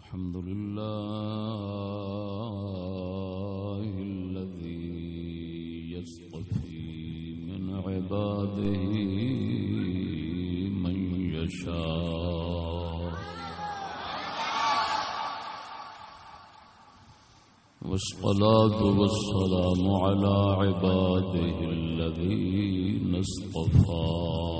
الحمد لله الذي يصطفي من عباده من يشاء. والصلاة والسلام على عباده الذين اصطفى.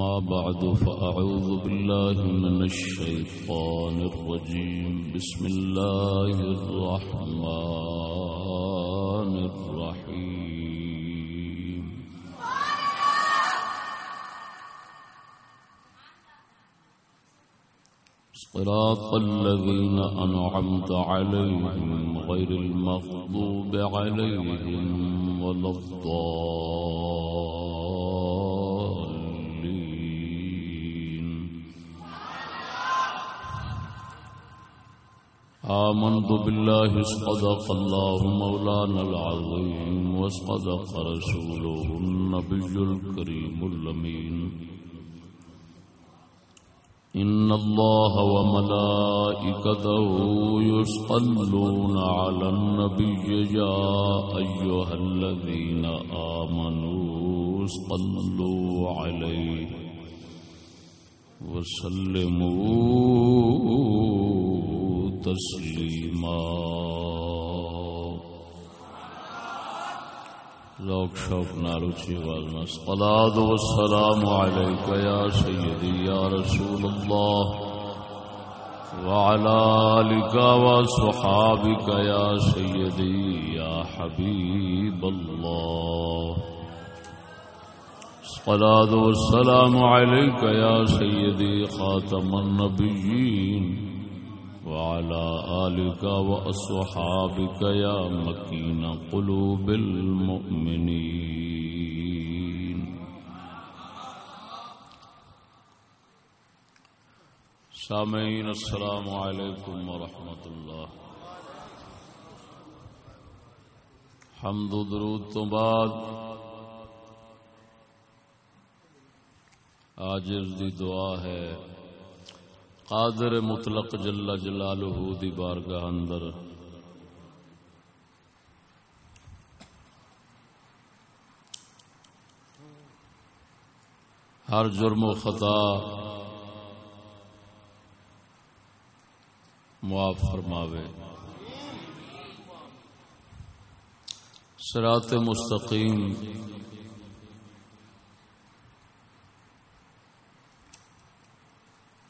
أما بعد فأعوذ بالله من الشيطان الرجيم. بسم الله الرحمن الرحيم. صراط الذين أنعمت عليهم غير المغضوب عليهم ولا الضالين. آمنت بالله صدق الله مولانا العظيم وصدق رسوله النبي الكريم الأمين. إن الله وملائكته يصلون على النبي يا أيها الذين آمنوا صلوا عليه وسلموا تسلیما۔ ذوق شوق نالو چی والنا صلاة والسلام علیکہ یا سیدی یا رسول اللہ۔ وعلى آلك وصحابك يا سيدي يا حبيب الله الصلاة والسلام عليك يا سيدي خاتم النبيين وعلى آلك وأصحابك يا مكين قلوب المؤمنين. سامعين، السلام عليكم ورحمة الله. حمد درود تو بعد آجز دی دعا ہے قادر مطلق جل جلالہ دی بارگاہ اندر۔ ہر جرم و خطا معاف فرماوے۔ سرات مستقیم۔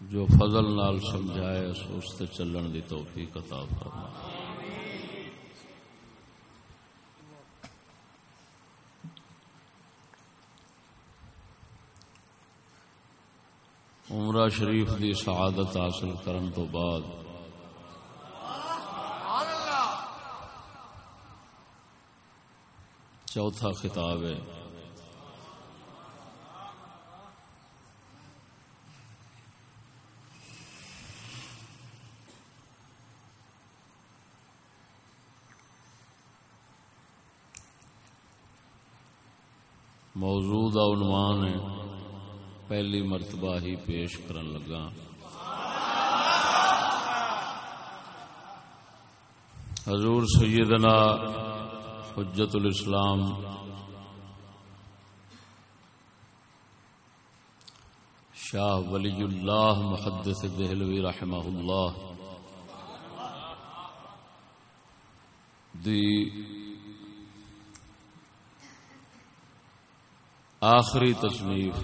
جو فضل نال سمجھائے، اس تے چلن دی توفیق عطا فرما۔ عمرہ شریف دی سعادت حاصل کرن تو بعد چوتھا خطاب ہے۔ موجودہ عنوان ہے، پہلی مرتبہ ہی پیش کرن لگا۔ حضور سیدنا حجت الاسلام۔ شاہ ولی اللہ محدث دہلوی رحمہ اللہ۔ دی آخری تصنیف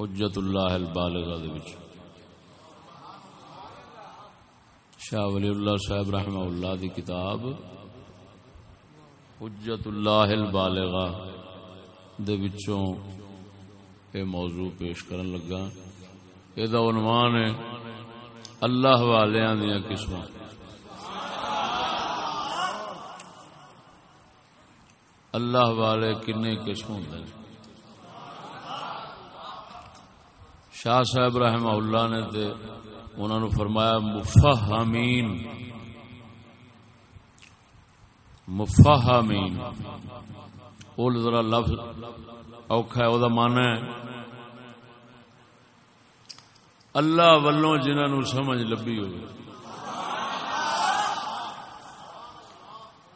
حجت اللہ البالغہ دے وچ۔ شاہ ولی اللہ صاحب رحمہ اللہ دی کتاب حجت اللہ البالغہ دے وچوں اے موضوع پیش کرن لگا۔ اے دا عنوان ہے اللہ والیاں دیاں قسماں۔ اللہ والے کنے قسم ہوندے شاہ صاحب رحمہ اللہ نے تے انہوں نے فرمایا، مفہمین۔ مفہمین۔ وہ ذرا لفظ اوکھا ہے وہ مانا ہے۔ اللہ والوں جنہوں سمجھ لبی ہوگی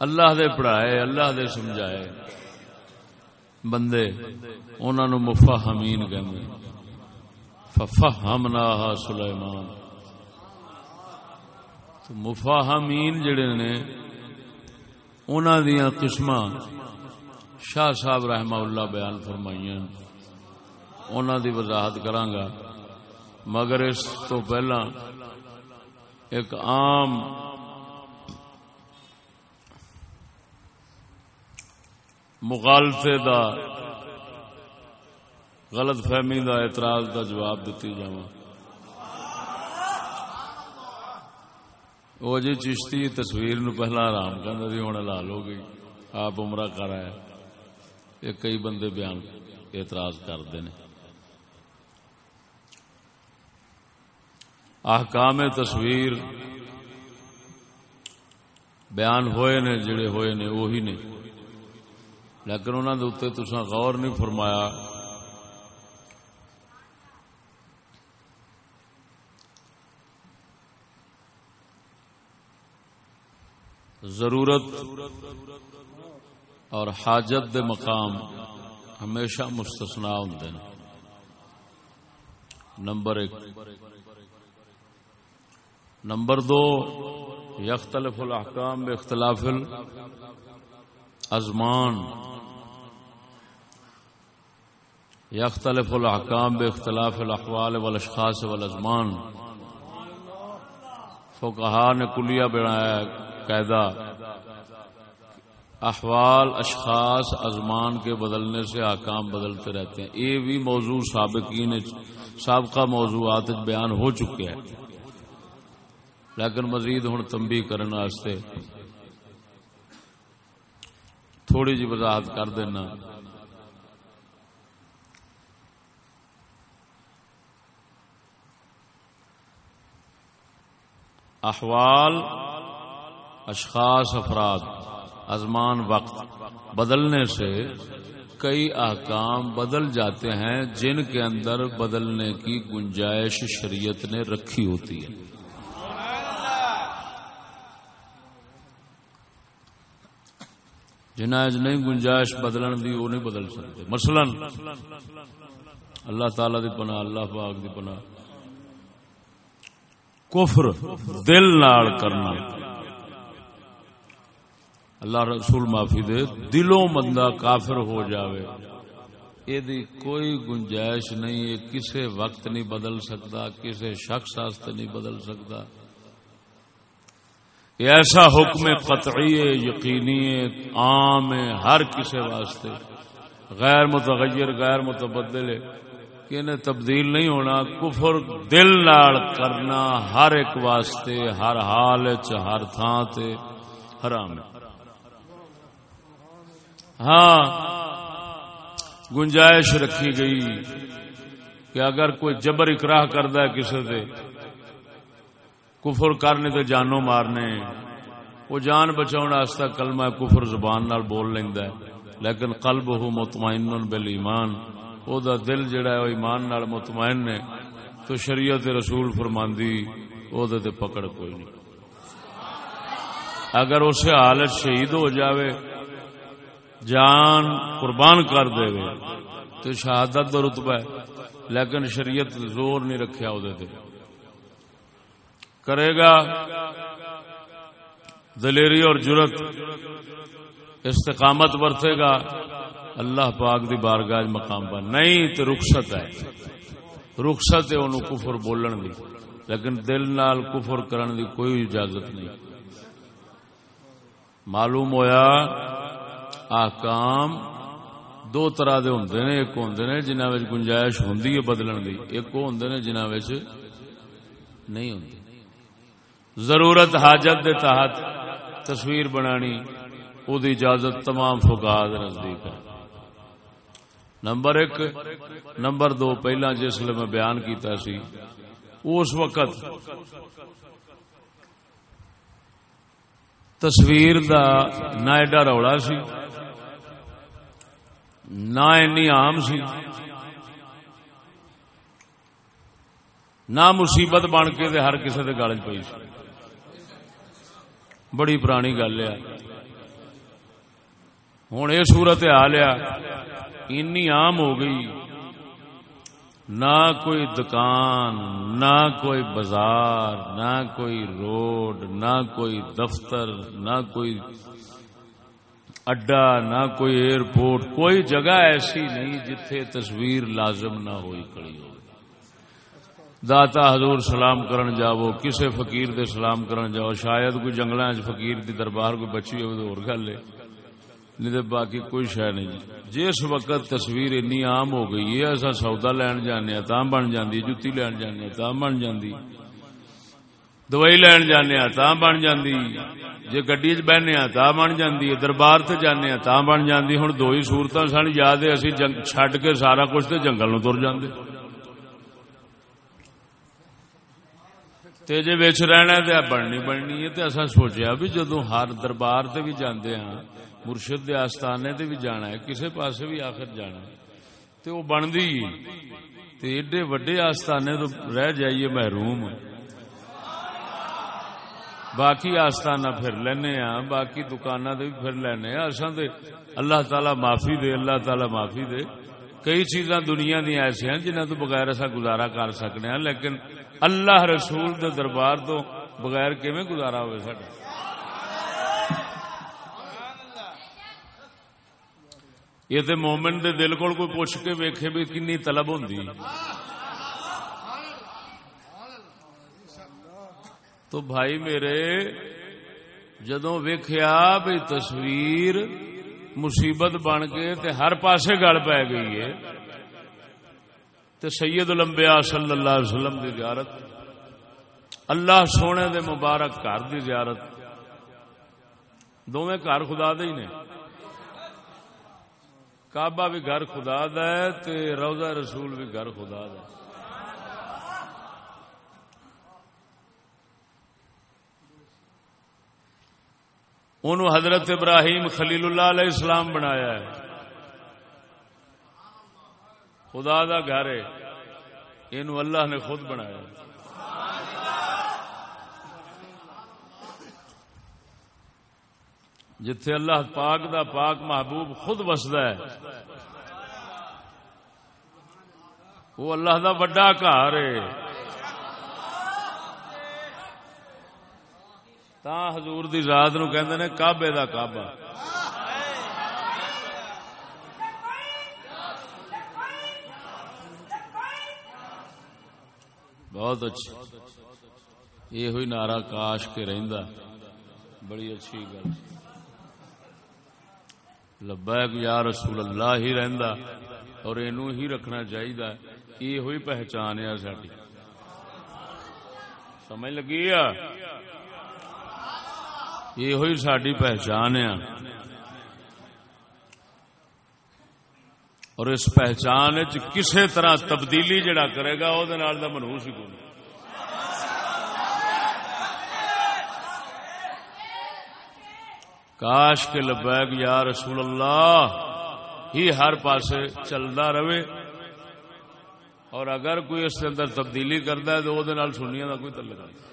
اللہ دے پڑھائے، اللہ دے سمجھائے۔ بندے انہوں مفہمین کہیں ففہمناہا سلیمان۔ تو مفاہمین جڑے نے، انہاں دیاں قسماں شاہ صاحب رحمہ اللہ بیان فرمائیاں۔ انہاں دی وضاحت کرانگا۔ مگر اس تو پہلا ایک عام مغالطے دا، غلط فہمی دا اعتراض دا جواب دیتی جاواں۔ وہ جی چشتی تصویر نو پہلا آرام کرنا سی جی، ہوں لال ہو گئی۔ آپ عمرہ کرایا یہ کئی بندے بیان اعتراض کرتے ہیں احکام تصویر بیان ہوئے نے، جڑے ہوئے نے وہی نے۔ لیکن انہوں نے اتنے تسا غور نہیں فرمایا۔ ضرورت اور حاجت دے مقام ہمیشہ مستثنا ہوں نمبر ایک۔ نمبر دو، یختلف الاحکام اختلاف الازمان یختلف الاحکام باختلاف الاحوال والاشخاص والازمان. فقہا نے کلیہ بنایا قاعدہ احوال اشخاص ازمان کے بدلنے سے آکام بدلتے رہتے ہیں۔ یہ بھی موضوع سابقین سابقہ موضوعات بیان ہو چکے ہیں۔ لیکن مزید ہوں تمبی کرنے تھوڑی جی وضاحت کر دینا۔ احوال، اشخاص افراد، ازمان وقت، بدلنے سے کئی احکام بدل جاتے ہیں جن کے اندر بدلنے کی گنجائش شریعت نے رکھی ہوتی ہے۔ جناج نہیں، گنجائش بدلن دی، وہ نہیں بدل سکتے۔ مثلا، اللہ تعالی دی پناہ، اللہ پاک دی پناہ۔ کفر دل نال کرنا۔ اللہ رسول معافی دے۔ دلوں بندہ کافر ہو جاوے۔ یہ کوئی گنجائش نہیں ہے کسی وقت نہیں بدل سکتا کسی شخص نہیں بدل سکتا۔ یہ ایسا حکم قطعی ہے، یقینی ہے، عام ہے، ہر کسی واسطے۔ غیر متغیر، غیر متبدل ہے۔ کہ انہیں تبدیل نہیں ہونا، کفر دل نال کرنا ہر ایک واسطے، ہر حال ہر تھان تے حرام ہے۔ ہاں گنجائش رکھی گئی کہ اگر کوئی جبر اکراہ کرد کسی سے کفر کرنے تو جانو مارنے۔ وہ جان بچاؤ کلمہ کفر زبان نال بول لینا لیکن قلب ہو مطمئن بل ایمان۔ او دا دل جڑا ہے وہ ایمان نال مطمئن نے تو شریعت رسول فرماندی، او دے پکڑ کوئی نہیں۔ اگر اسے حالت شہید ہو جاوے، جان قربان کر دے۔ تو شہادت کا رتبہ ہے۔ لیکن شریعت زور نہیں رکھا وہ کرے گا۔ دلیری اور جرت استقامت برتے گا۔ اللہ پاک دی بارگاہ مقام پر۔ نہیں تو رخصت ہے۔ رخصت ہے انہوں کفر بولن دی۔ لیکن دل نال کفر کرن دی کوئی اجازت نہیں۔ معلوم ہویا آکام دو طرح دے ہوندے نے۔ ایک ہوندے نے جنہاں وچ گنجائش ہوندی ہے بدلن دی۔ ایک وہ ہوندے نے جنہاں وچ نہیں ہوندی۔ ضرورت حاجت دے تحت تصویر بنانی، او دی اجازت تمام فقہا دے نزدیک ہے۔ نمبر ایک، نمبر دو، پہلا جس لیے میں بیان کیتا سی، اس وقت تصویر دا نہ ایڈا روڑا سی، نہ اینی عام سی، نہ مصیبت بن کے ہر کسی دے گل پی سی۔ بڑی پرانی گل ہے۔ ہوں یہ صورت حال ہے، اینی عام ہو گئی۔ نہ کوئی دکان، نہ کوئی بازار، نہ کوئی روڈ، نہ کوئی دفتر، نہ کوئی اڈا، نہ کوئی ایئرپورٹ، کوئی جگہ ایسی نہیں جتھے تصویر لازم نہ ہوئی کڑی ہو۔ داتا حضور سلام کرن جاؤ کسے فقیر دے سلام کرن جاؤ شاید کوئی جنگل فقیر دی دربار کوئی بچی ہو تو اور گل ہے۔ نہیں تو باقی کوئی شہ نہیں۔ جس وقت تصویر اینی عام ہو گئی ہے اصا سودا لین جانے ہاں، تا بن جاندی، جتی لین جانے ہاں، تا بن جاندی۔ دوائی لین جانے ہاں، تا بن جاندی۔ جی گڈی چ بہنے تا بن جاندی۔ دربار تے جانے تا بن جاندی۔ ہن دو ہی صورتاں سن، یاد ہے، اسی چھڈ کے سارا کچھ تے جنگل نو تر جاندے۔ تے جے وچ رہنا تے بننی بننی ہے تے اساں سوچیا بھی جدوں ہر دربار تے بھی جاندے ہاں مرشد دے آستانے تے بھی جانا ہے، کسے پاسے بھی آخر جانا ہے۔ تے وہ بندی تے ایڈے وڈے آستانے تو رہ جائیے محروم۔ باقی آستانہ پھر لینے ہاں باقی دکانہ دے بھی پھر لینے ہاں۔ اساں تے اللہ تعالی معافی دے، اللہ تعالی معافی دے۔ کئی چیزاں دنیا دی ایسی ہیں جنہاں تو بغیر ایسا گزارا کر سکنے ہیں لیکن اللہ رسول دے دربار تو بغیر کیویں گزارا ہوئے ساڈا؟ یہ تو مومن دے دل کو کوئی پوچھ کے ویکھے بھی کنی طلب ہوں تو بھائی میرے جدو ویخیا بھی تصویر مصیبت بن کے تے ہر پاسے گل پی گئی ہے تے سید الانبیاء صلی اللہ علیہ وسلم دی زیارت، اللہ سونے دے مبارک گھر دی زیارت۔ دونوں گھر خدا دے ہی نے۔ کعبہ بھی گھر خدا دا ہے تے روزہ رسول بھی گھر خدا دا انہوں حضرت ابراہیم خلیل اللہ علیہ السلام بنایا ہے۔ خدا دا گھر ہے۔ یہ اللہ نے خود بنایا۔ جتھے اللہ پاک دا پاک محبوب خود وسد ہے۔ وہ اللہ دا وڈا گھر ہے۔ تا حضور دی ذات نو کہندے نے کعبے دا کعبہ۔ بہت اچھی۔ یہ ہوئی نعرہ کاش کے رہندا بڑی اچھی گل۔ لبیک یا رسول اللہ ہی رہندا اور اینو ہی رکھنا چاہیے یہ ہوئی پہچان ہے ساری سمجھ لگی ہے؟ یہ ہوئی ساری پہچان ہے۔ اور اس پہچان کسی طرح تبدیلی جڑا کرے گا وہ منہوس ہی کون کاش کے لبیک یا رسول اللہ، ہی ہر پاسے چلتا رہے۔ اور اگر کوئی اس کے اندر تبدیلی کرتا ہے تو وہ سنیا کا کوئی تعلق نہیں۔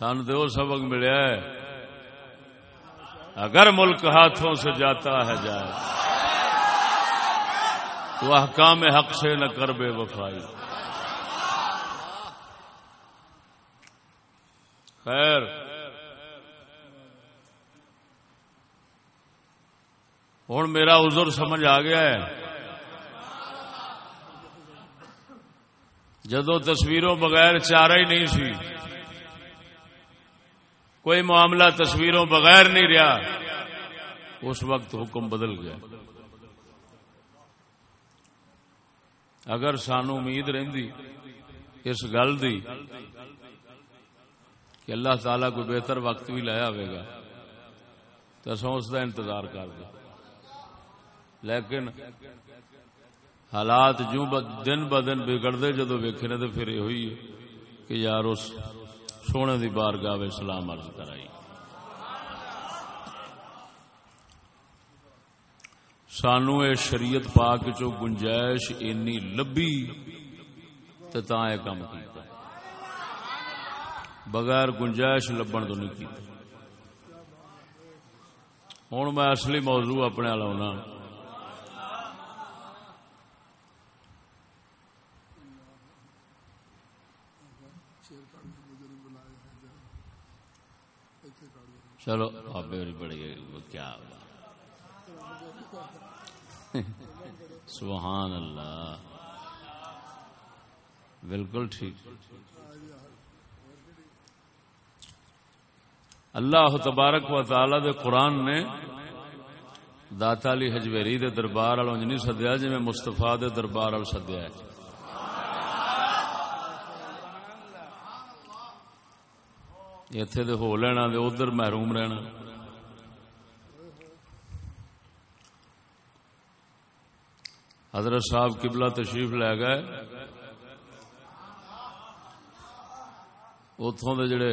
سن دو سبق ملیا ہے۔ اگر ملک ہاتھوں سے جاتا ہے جائے تو احکام حق سے نہ کر بے وفائی۔ خیر۔ ہوں میرا عذر سمجھ آ گیا ہے۔ جدو تصویروں بغیر چارہ ہی نہیں سی۔ کوئی معاملہ تصویروں بغیر نہیں رہا، اس وقت حکم بدل گیا۔ اگر سانو امید رہی اس گل دی کہ اللہ تعالی کو بہتر وقت بھی لایا ہوئے گا، تو اصا اس کا انتظار کر دیں لیکن حالات جو دن ب دن بگڑتے، جدو ویکے نے تو پھر یہ ہوئی کہ یار اس سونے دی بار گاہ سلام ارض کرائی۔ سانو اے شریعت پاک چو گنجائش اینی لبی تو تا کام کیتا۔ بغیر گنجائش لبن تو نہیں کیتا۔ ہوں میں اصلی موضوع اپنے لاؤنا چلو، آپ بڑی کیا سبحان اللہ۔ بالکل ٹھیک۔ اللہ تبارک و تعالی دے قرآن نے داتا علی حجویری دے دربار والوں نہیں سدیا جی میں مستفا دے دربار وال سدیا ہے۔ اتے تو ہو لینا ادھر محروم رہنا حضرت صاحب قبلہ تشریف لے گئے اتوں کے جڑے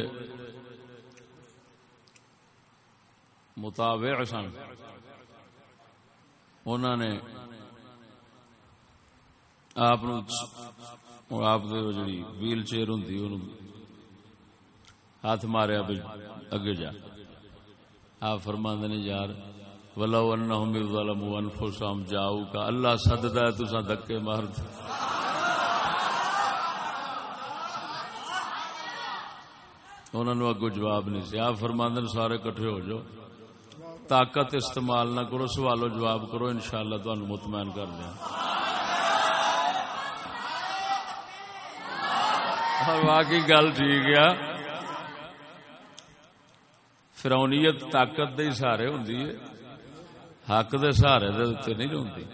مطابق سن انہوں نے آپ آپ جی ویل چیئر ہوں ہاتھ ماریا اگے جا۔ آپ فرماند نے یار، ولو انہم ظلموا انفسهم جاؤ کا اللہ سددا ہے تساں دھکے مار انہوں نے اگو جواب نہیں سی۔ آپ فرماند سارے کٹھے ہو جاؤ۔ طاقت استعمال نہ کرو، سوالو جواب کرو، انشاءاللہ شاء اللہ مطمئن کر دیا واقعی گل ٹھیک ہے۔ فرونیت طاقت دے سہارے ہوں حق دے سہارے دے نہیں ہوتی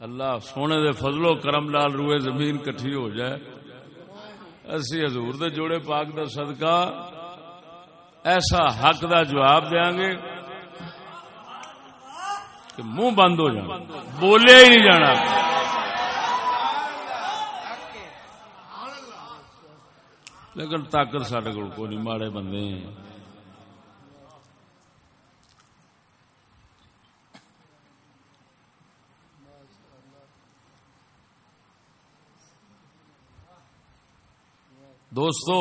اللہ سونے دے فضل و کرم لال روئے زمین کٹھی ہو جائے۔ اسی حضور دے جوڑے پاک دا صدقہ۔ ایسا حق دا جواب دیا گے کہ منہ بند ہو جانا۔ بولے ہی نہیں جانا۔ لیکن طاقت سڈے کو نہیں، ماڑے بندے دوستو،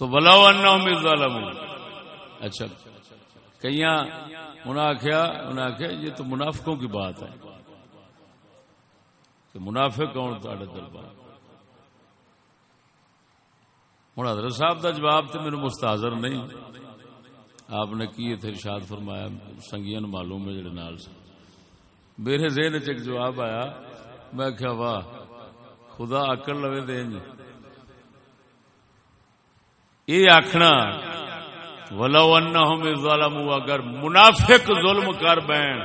تو بلاؤ ظالم اچھا کئی انہیں آخیا انہیں آخیا یہ تو منافقوں کی بات ہے۔ کہ منافع کون تے دربار ہوں حضرت صاحب کا جواب تو میرے مستحضر نہیں۔ آپ نے کی اتنے ارشاد فرمایا؟ سنگیا معلوم ہے جڑے نال سے میرے ذہن چ ایک جواب آیا۔ میں کیا واہ، خدا آکڑ لوے دیں جی۔ یہ آخنا ولو انہم ظالموا اگر منافق ظلم کر بین۔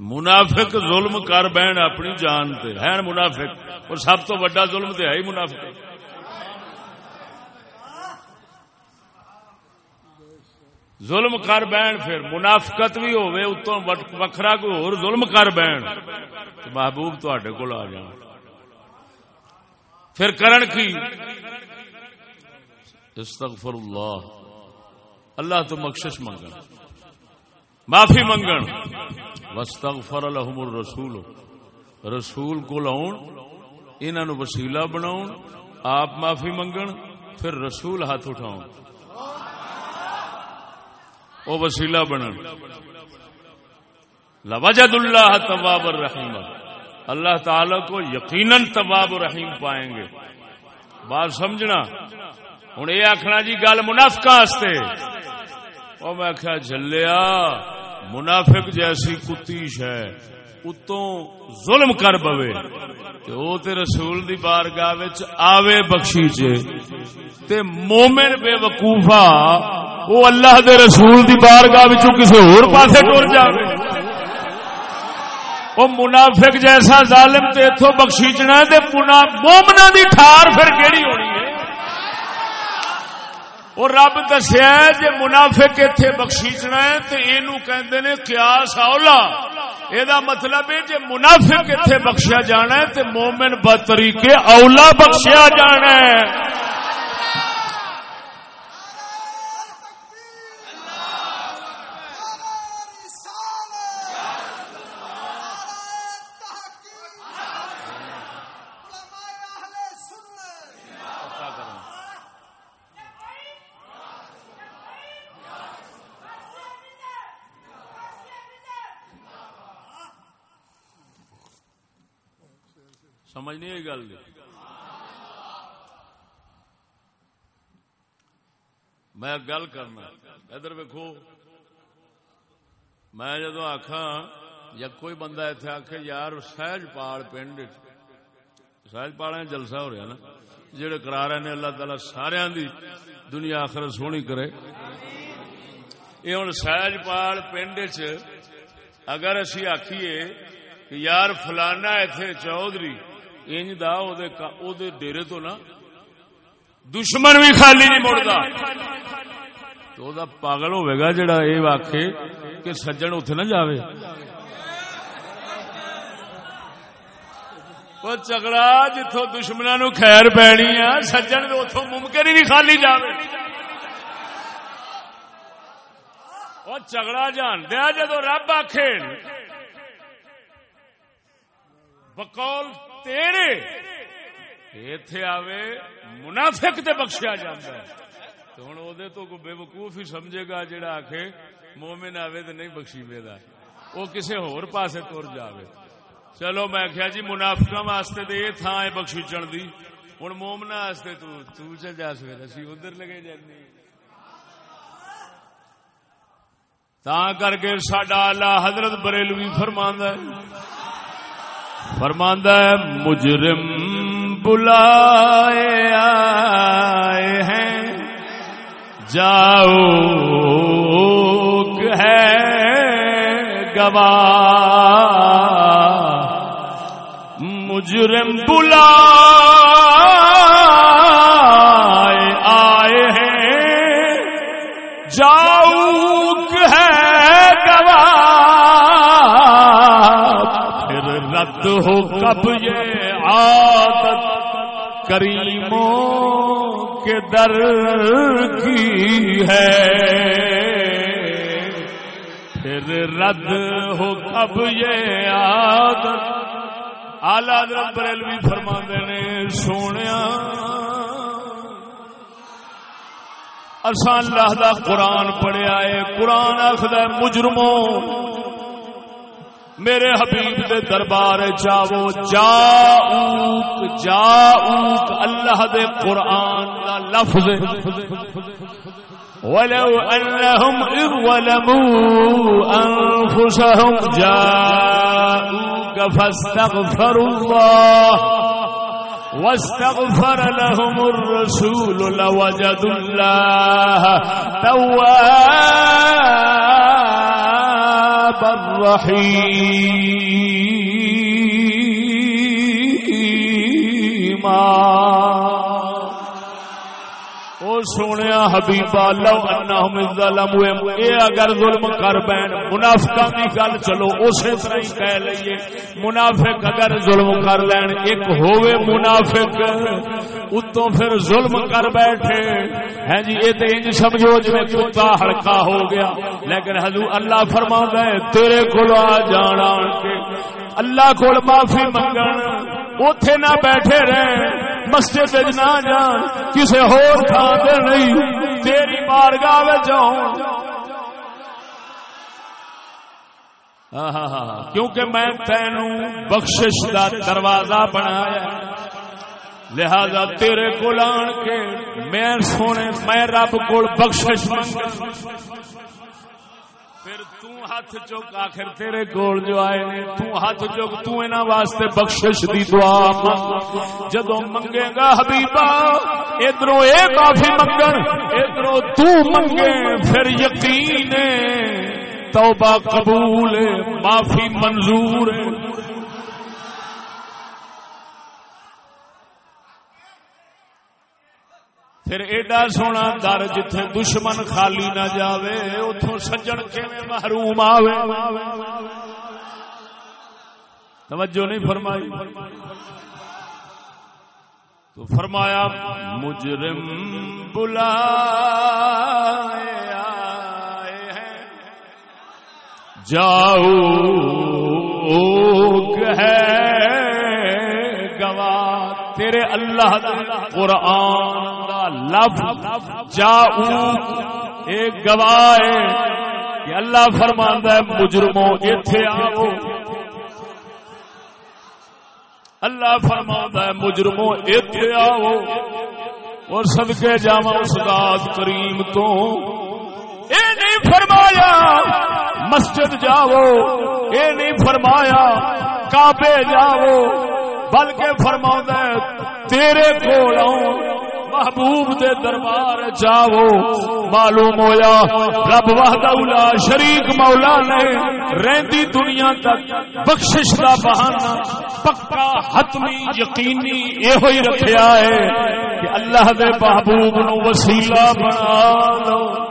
منافق ظلم کر بہن اپنی جان تے۔ ہے منافق؟ اور سب تو بڑا ظلم تے ہے ہی منافق۔ ظلم کر بہن پھر منافقت بھی ہوئے اتوں وکھرا کوئی اور ظلم کر بہن۔ محبوب تے کول آ جان پھر کرن کی؟ استغفر اللہ اللہ تو مخشش منگا معافی منگن۔ وستغفر لهم الرسول۔ رسول کو لاؤن انہاں نو وسیلہ بناؤن، آپ معافی منگن، پھر رسول ہاتھ اٹھاؤن۔ او وسیلہ بنن۔ لوجد اللہ تواب الرحیم اللہ تعالی کو یقیناً تواب الرحیم پائیں گے۔ بات سمجھنا۔ ہوں یہ آخنا جی گل منافقہ وہ میں آخیا جلیا منافق جیسی کتیش ہے، اتوں ظلم کر پوے۔ وہ تے رسول دی بارگاہ آوے بخشی تے مومن بے وقوفا وہ اللہ دے رسول دی بارگاہ کسی ہور پاسے ٹر جائے وہ منافق جیسا ظالم تے اتو بخشیچنا تے مومنا دی ٹھار پھر کیڑی ہونی؟ وہ رب دسیا جی منافق اتنے بخشیچنا ہے تو یہ نے قیاس اولا یہ مطلب ہے جی منافق اتنے بخشیا جانا ہے تو مومن بطریقے اولا بخشیا جانا ہے۔ سمجھ نہیں آئی گل میں گل کرنا ادھر ویکو میں جدو آخا یا کوئی بندہ اتنے آخ یار، سہج پال پنڈ سہج پال جلسہ ہو رہا نا۔ جہے کرا رہے ہیں اللہ تعالی سارا دی دنیا آخر سونی کرے۔ یہ ہوں سہج پال پنڈ چ اگر اسی آخیے کہ یار، فلانا اتنے چودھری انج دا او دے ڈیرے تو نا دشمن بھی خالی نہیں مڑتا۔ تو دا پاگل ہوئے گا جڑا اے واقع کہ سجن اتنے نہ جاوے۔ وہ چگڑا جتوں دشمنوں نو خیر پینی ہے سجن اتوں ممکن ہی نہیں خالی جاوے۔ وہ چگڑا جان دیا جدو رب آخ بقول تیرے۔ ایتھے آوے منافق تے بخشیا جاتا ہے۔ تو ہوں وہ تو کو بے وقوف ہی سمجھے گا جڑا آخ مومن آوے تو نہیں بخشی وے وہ کسی ہور پاسے تر جاوے۔ چلو میں آخیا جی منافق واسطے تو یہ تھان ہے بخشی چڑھ دی ہوں مومنا واسطے تو تو چل جا سویر اسی ادھر لگے جانے تا کر کے سڈا آلہ حضرت بریلوی فرماندہ ہے۔ فرماندہ ہے مجرم بلائے آئے ہیں۔ جاؤ ہے گوا مجرم بلا رد ہو کب یہ عادت کریموں کے در کی ہے؟ پھر رد ہو کب یہ عادت؟ آلہ بریلوی فرما نے سونے اصا اللہ دا قرآن پڑھیا ہے، قرآن آخر مجرموں میرے حبیب دے دربار چاو جاؤک جاؤک اللہ دے قرآن دا لفظ۔ ولو انہم اذ ولموا انفسهم جاؤک فاستغفر اللہ واستغفر لهم الرسول لوجد الله تواب الرحيم. سونے حبیبا، لو انہم ظلم اے اگر ظلم کر بین منافقہ کی گل چلو، اسی طرح ہی کہہ لئیے، منافق اگر ظلم کر لین، ایک ہوئے منافق، اتوں پھر ظلم کر بیٹھے۔ ہیں جی یہ تو انج سمجھو جی کتا ہڑکا ہو گیا۔ لیکن حضور اللہ فرما ہے، تیرے کو آ جانا کے۔ اللہ کو معافی منگن اتے نہ بیٹھے رہے۔ مسجد نہ جان کسی ہور تھان نہیں، تیری بارگاہ جاؤ ہاں ہاں ہاں کیونکہ میں تینوں بخشش کا دروازہ بنایا لہذا تیرے کو آن کے میں سونے، میں رب کو بخشش پھر ہاتھ چک آخر تیرے کول جو آئے نے تو ہاتھ چک تو انہاں واسطے بخشش دی دعا جدو منگے گا حبیبا، ادھروں اے کافی منگن، ادھروں تو منگے، پھر یقین توبہ قبول معافی منظور پھر ایڈا سونا در جتھے دشمن خالی نہ جاوے اتوں سجن محروم آوے توجہ نہیں فرمائی تو فرمایا مجرم بلا جاؤ ہے گواہ تیرے اللہ قرآن لفظ جاؤ، ایک گواہ ہے کہ اللہ فرماندا ہے، مجرموں، ایتھے آؤ۔ اللہ فرماندا ہے، مجرموں، ایتھے آؤ۔ اور صدقے جاواں اس ذات کریم تو اے نہیں فرمایا، مسجد جاؤ۔ اے نہیں فرمایا، کعبے جاؤ۔ بلکہ فرماوندا ہے، تیرے کول آؤں۔ محبوب دے دربار جاؤ۔ معلوم ہویا رب وحدہ اولا شریک مولا نے رہندی دنیا تک بخشش کا بہانہ پکا حتمی یقینی یہ ہی رکھیا ہے کہ اللہ دے محبوب نو وسیلہ بنا لو۔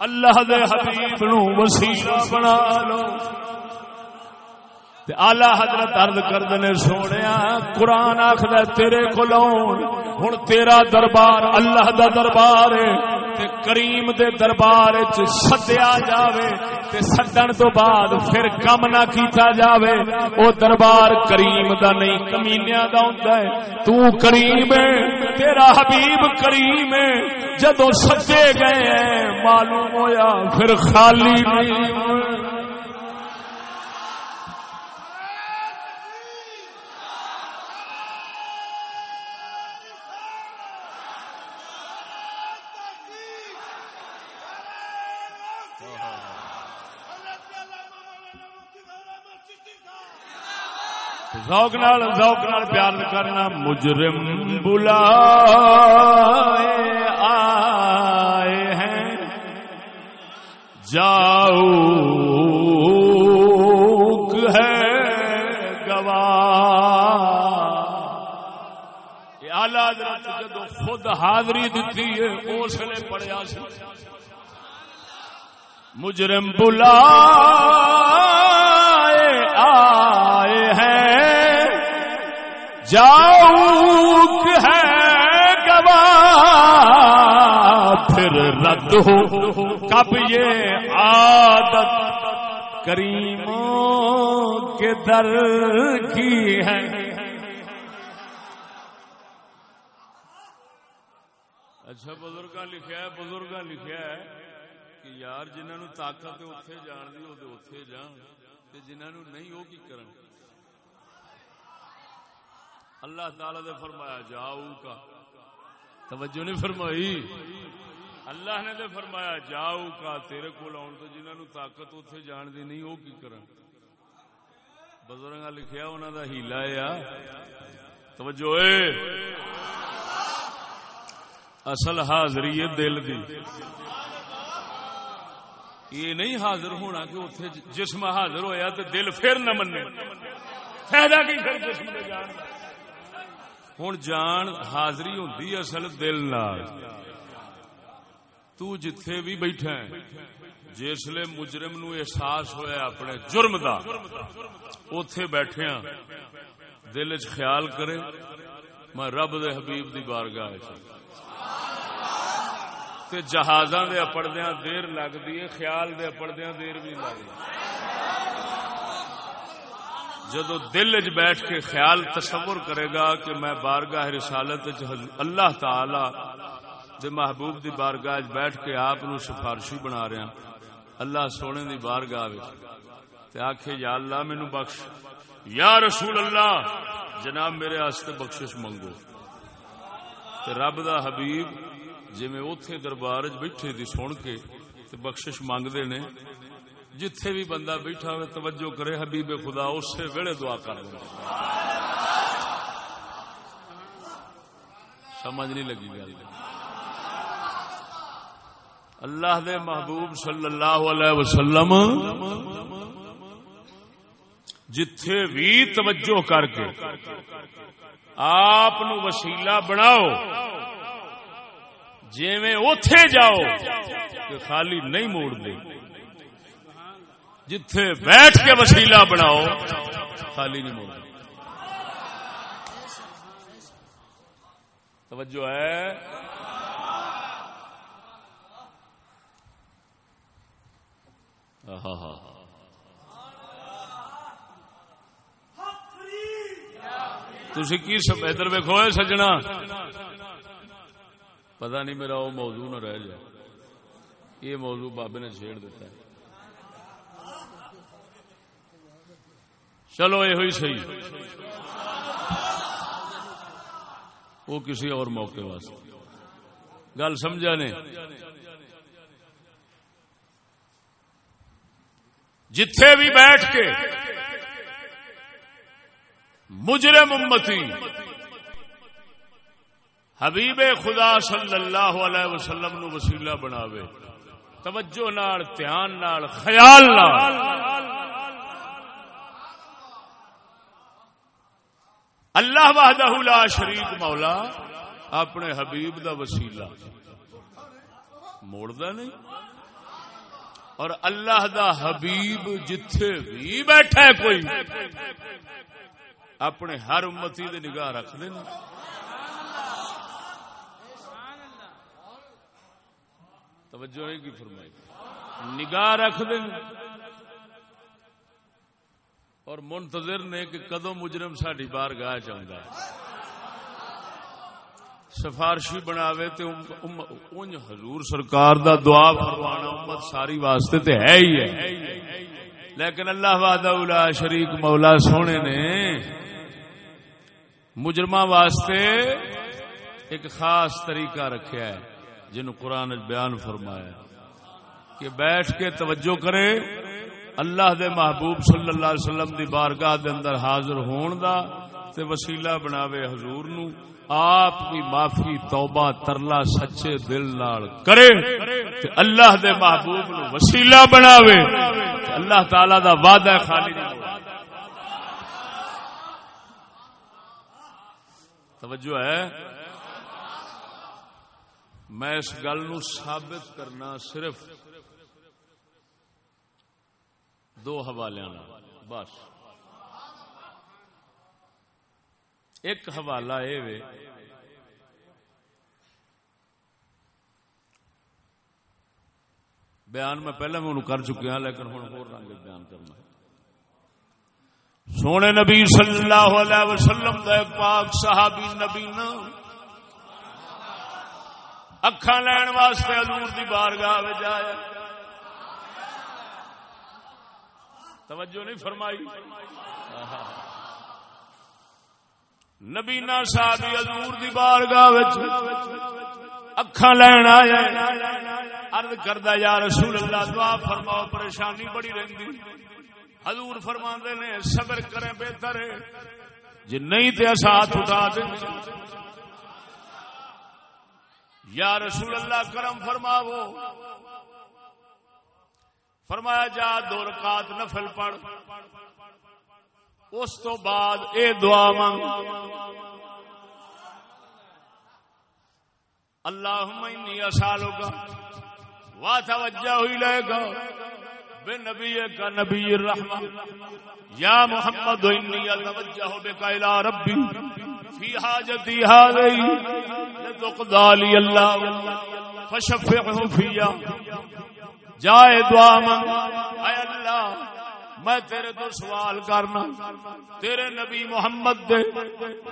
اللہ دے حبیب نو وسیلہ بنا لو۔ آلہ حضرت ارد کردنے سونے قرآن آخر تیرے کو ہوں تیرا دربار اللہ دا دربار ہے۔ تے کریم دے دربار سدیا جاوے۔ تے سدن تو بعد پھر کم نہ کیتا جاوے۔ او دربار کریم دا نہیں کمینیا دا ہوندا ہے۔ تو کریم ہے، تیرا حبیب کریم ہے۔ جدوں سدے گئے ہیں، معلوم ہویا پھر خالی نہیں۔ ذوق نال ذوق نال بیان کرنا مجرم بلا آئے ہیں۔ جاؤ ہے گواہ آلہ جدو خود حاضری دیتی ہے اس نے پڑھیا مجرم بلا جاؤ ہے گوا پھر رد ہو۔ کب یہ عادت کریموں کے در کی ہے؟ اچھا بزرگ لکھا ہے بزرگ لکھا ہے کہ یار جنہوں طاقت اتے جان دی وہ اتے جان۔ جنہوں نہیں وہ کی کرن؟ اللہ تعالی نے فرمایا، جاؤ کا۔ توجہ نہیں فرمائی؟ اللہ نے دے فرمایا، جاؤ کا، تیرے کو آن تو جنہوں طاقت اتنے جان دی نہیں وہ کی کرن بزرگ لکھیا انہوں دا ہیلا ہے توجہ اے۔ اصل حاضری ہے دل دی۔ یہ نہیں حاضر ہونا کہ اتنے جسم حاضر ہویا تو دل پھر نہ منے فائدہ کی پھر جسم دے جان۔ ہوں جان حاضری ہوں اصل دل نال۔ تو جتھے بھی بیٹھا ہے جسل مجرم نو احساس ہوا اپنے جرم دا اتے بیٹھے ہاں۔ دل چ خیال کرے، میں رب دے حبیب دی بارگاہ تے جہازاں دے اپڑدیاں دیر لگدی ہے، خیال دے اپڑدیاں دیر بھی لگدی جدو دل چ بیٹھ کے خیال تصور کرے گا کہ میں بارگاہ رسالت اللہ تعالی دے محبوب دی بارگاہ بیٹھ کے آپ سفارشی بنا رہا ہاں، اللہ سونے دی بارگاہ آخ یا اللہ مینو بخش۔ یا رسول اللہ، جناب، میرے آستے بخشش منگو۔ تے رب دا حبیب جی میں اوتھے دربار بیٹھے دی سن کے تے بخشش مانگدے نے جتھے بھی بندہ بیٹھا ہوئے، توجہ کرے، حبیب خدا، اسی ویلے دعا کر دیں سمجھ نہیں لگی گل۔ اللہ دے محبوب صلی اللہ علیہ وسلم، جتھے بھی توجہ کر کے آپ وسیلہ بناؤ جی اتے جاؤ کہ خالی نہیں موڑ دے جتھے بیٹھ کے وسیلہ بناؤ، خالی نہیں موڑ توجہ ہے؟ ہاں ہاں تھی کی ادھر ویکو سجنا؟ پتا نہیں میرا وہ موضوع نہ رہ جائے۔ یہ موضوع بابے نے چھیڑ دیتا ہے۔ چلو یہ ہوئی صحیح۔ وہ کسی اور موقع واسطے۔ گل سمجھا نے؟ جتھے بھی بیٹھ کے مجرم امتی، حبیب خدا صلی اللہ علیہ وسلم نو وسیلہ بناوے۔ توجہ نال، دھیان نال، خیال نال۔ اللہ وحدہ لا شریک مولا، اپنے حبیب دا وسیلہ۔ موڑدا نہیں؟ اور اللہ دا حبیب جتھے بھی بیٹھا ہے کوئی، اپنے ہر امتی دے نگاہ رکھ دیں توجہ ہے کی فرمائی؟ نگاہ رکھ دیں اور منتظر نے کہ کدو مجرم ساری بار گاہ چاہتا ہے۔ سفارشی بناوے تے ان حضور سرکار دا دعا فرمانا امت ساری واسطے تے ہے ہی ہے۔ لیکن اللہ وعدہ شریک مولا سونے نے مجرم واسطے ایک خاص طریقہ رکھا ہے جن قرآن بیان فرمایا کہ بیٹھ کے توجہ کرے اللہ دے محبوب صلی اللہ علیہ وسلم دی بارگاہ دے اندر حاضر ہون دا تے وسیلہ بناوے حضور نو۔ آپ کی معافی، توبہ، ترلا، سچے دل نال کرے۔ تے اللہ دے محبوب نو وسیلہ بناوے۔ اللہ تعالی دا وعدہ خالی نہیں توجہ ہے۔ میں اس گل نو ثابت کرنا صرف دو حوالے بس ایک حوالہ یہ بیان میں پہلے میں کر چکیا لیکن ہوں ہو رنگ بیان کرنا سونے نبی صلی اللہ علیہ وسلم دے پاک صحابی نبی نا۔ اکھا لین واسطے حضور دی بارگاہ میں جایا توجہ نہیں فرمائی۔ نبی نا صحابی حضور دی بارگاہ اکھا لین آیا عرض کردہ یا رسول اللہ، دعا فرماؤ، پریشانی بڑی رہندی۔ حضور فرما نے، صبر کریں، بہتر ہے۔ جی نہیں تو ساتھ اٹھا دیں۔ یا رسول اللہ، کرم فرماو فرمایا جا، دو رکعت نفل پڑھ۔ اس تو بعد اے دعا مانگ۔ اللہ انی اسالو کا وا توجہ ہوئی لے گا بے نبی کا نبی الرحمہ۔ یا محمد انی اتوجہ بک الى ربی فی حاجتی هذه لتقضى لي الله فشفعه فيا جائے دعا مانگ اے اللہ، میں تیرے تو سوال کرنا۔ تیرے نبی محمد دے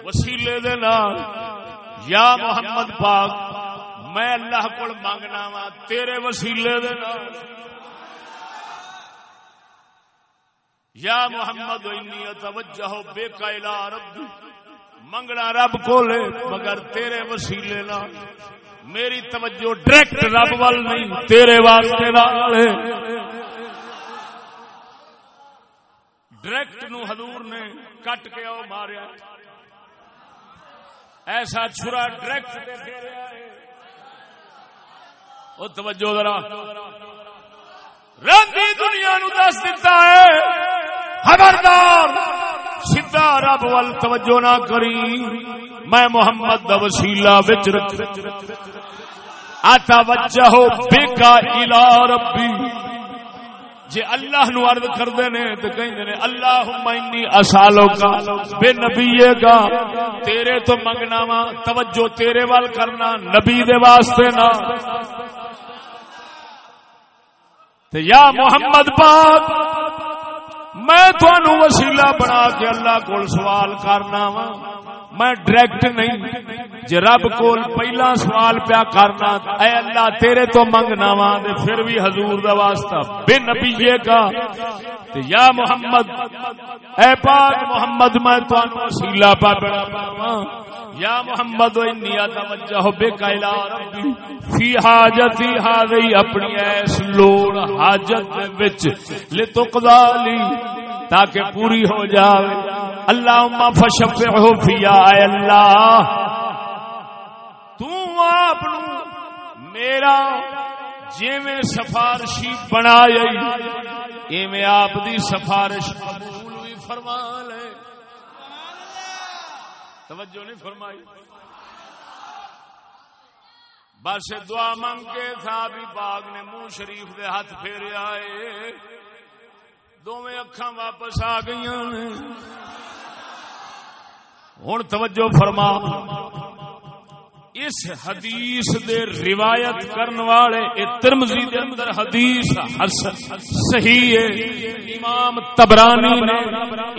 وسیلے دے نال۔ یا محمد پاک، میں اللہ کو مانگنا وا تیرے وسیلے دے نال۔ یا محمد، انی اتوجہ بک الى ربی منگنا رب کو لے مگر تیرے وسیلے نہ میری توجہ ڈائریکٹ رب وال نہیں، تیرے واسطے ڈائریکٹ نو حضور نے کٹ کے او ماریا۔ ایسا چھرا ڈائریکٹ وہ توجہ ذرا۔ رنگی دنیا نو دس دیتا ہے، خبردار۔ سیدا رب ول توجہ نہ کری۔ میں محمد دا وسیلہ وچ رکھ۔ آتا وجہ ہو بے کا الہ ربی۔ جے اللہ نو عرض کردے نے تے کہندے نے، اللہم انی اسالو کا بے نبی کا تیرے تو منگنا وا، توجہ تیرے وال کرنا، نبی دے واسطے نا۔ تے یا محمد پاک میں تھانو وسیلہ بنا کے اللہ کو سوال کرنا وا۔ میں ڈائریکٹ نہیں۔ جی رب کو پہلا سوال پیا کرنا، اے اللہ تیرے تو منگنا وا پھر بھی حضور دا واسطہ۔ بے نبیے کا تے یا محمد، اے پاک محمد، میں تو وسیلہ پا بنا یا محمد انی توجہ بے قائلا ربی فی حاجتی ہذی اپنی ایس لوڑ حاجت وچ، لتقضا لی، تاکہ پوری ہو جاوے۔ اللہ فشفعہ فیا اے اللہ۔ تو آپ میرا جی سفارشی بنا ایویں آپ دی سفارش قبول بھی فرما لے۔ توجہ نہیں فرمائی۔ بس دعا منگ کے تھا بھی باغ نے منہ شریف دے ہاتھ پھیرے آئے۔ دونوں اکھاں واپس آ گئی ہوں توجہ فرما۔ اس حدیث دے روایت کرن والے ترمزی دے اندر حدیث صحیح ہے۔ امام تبرانی نے،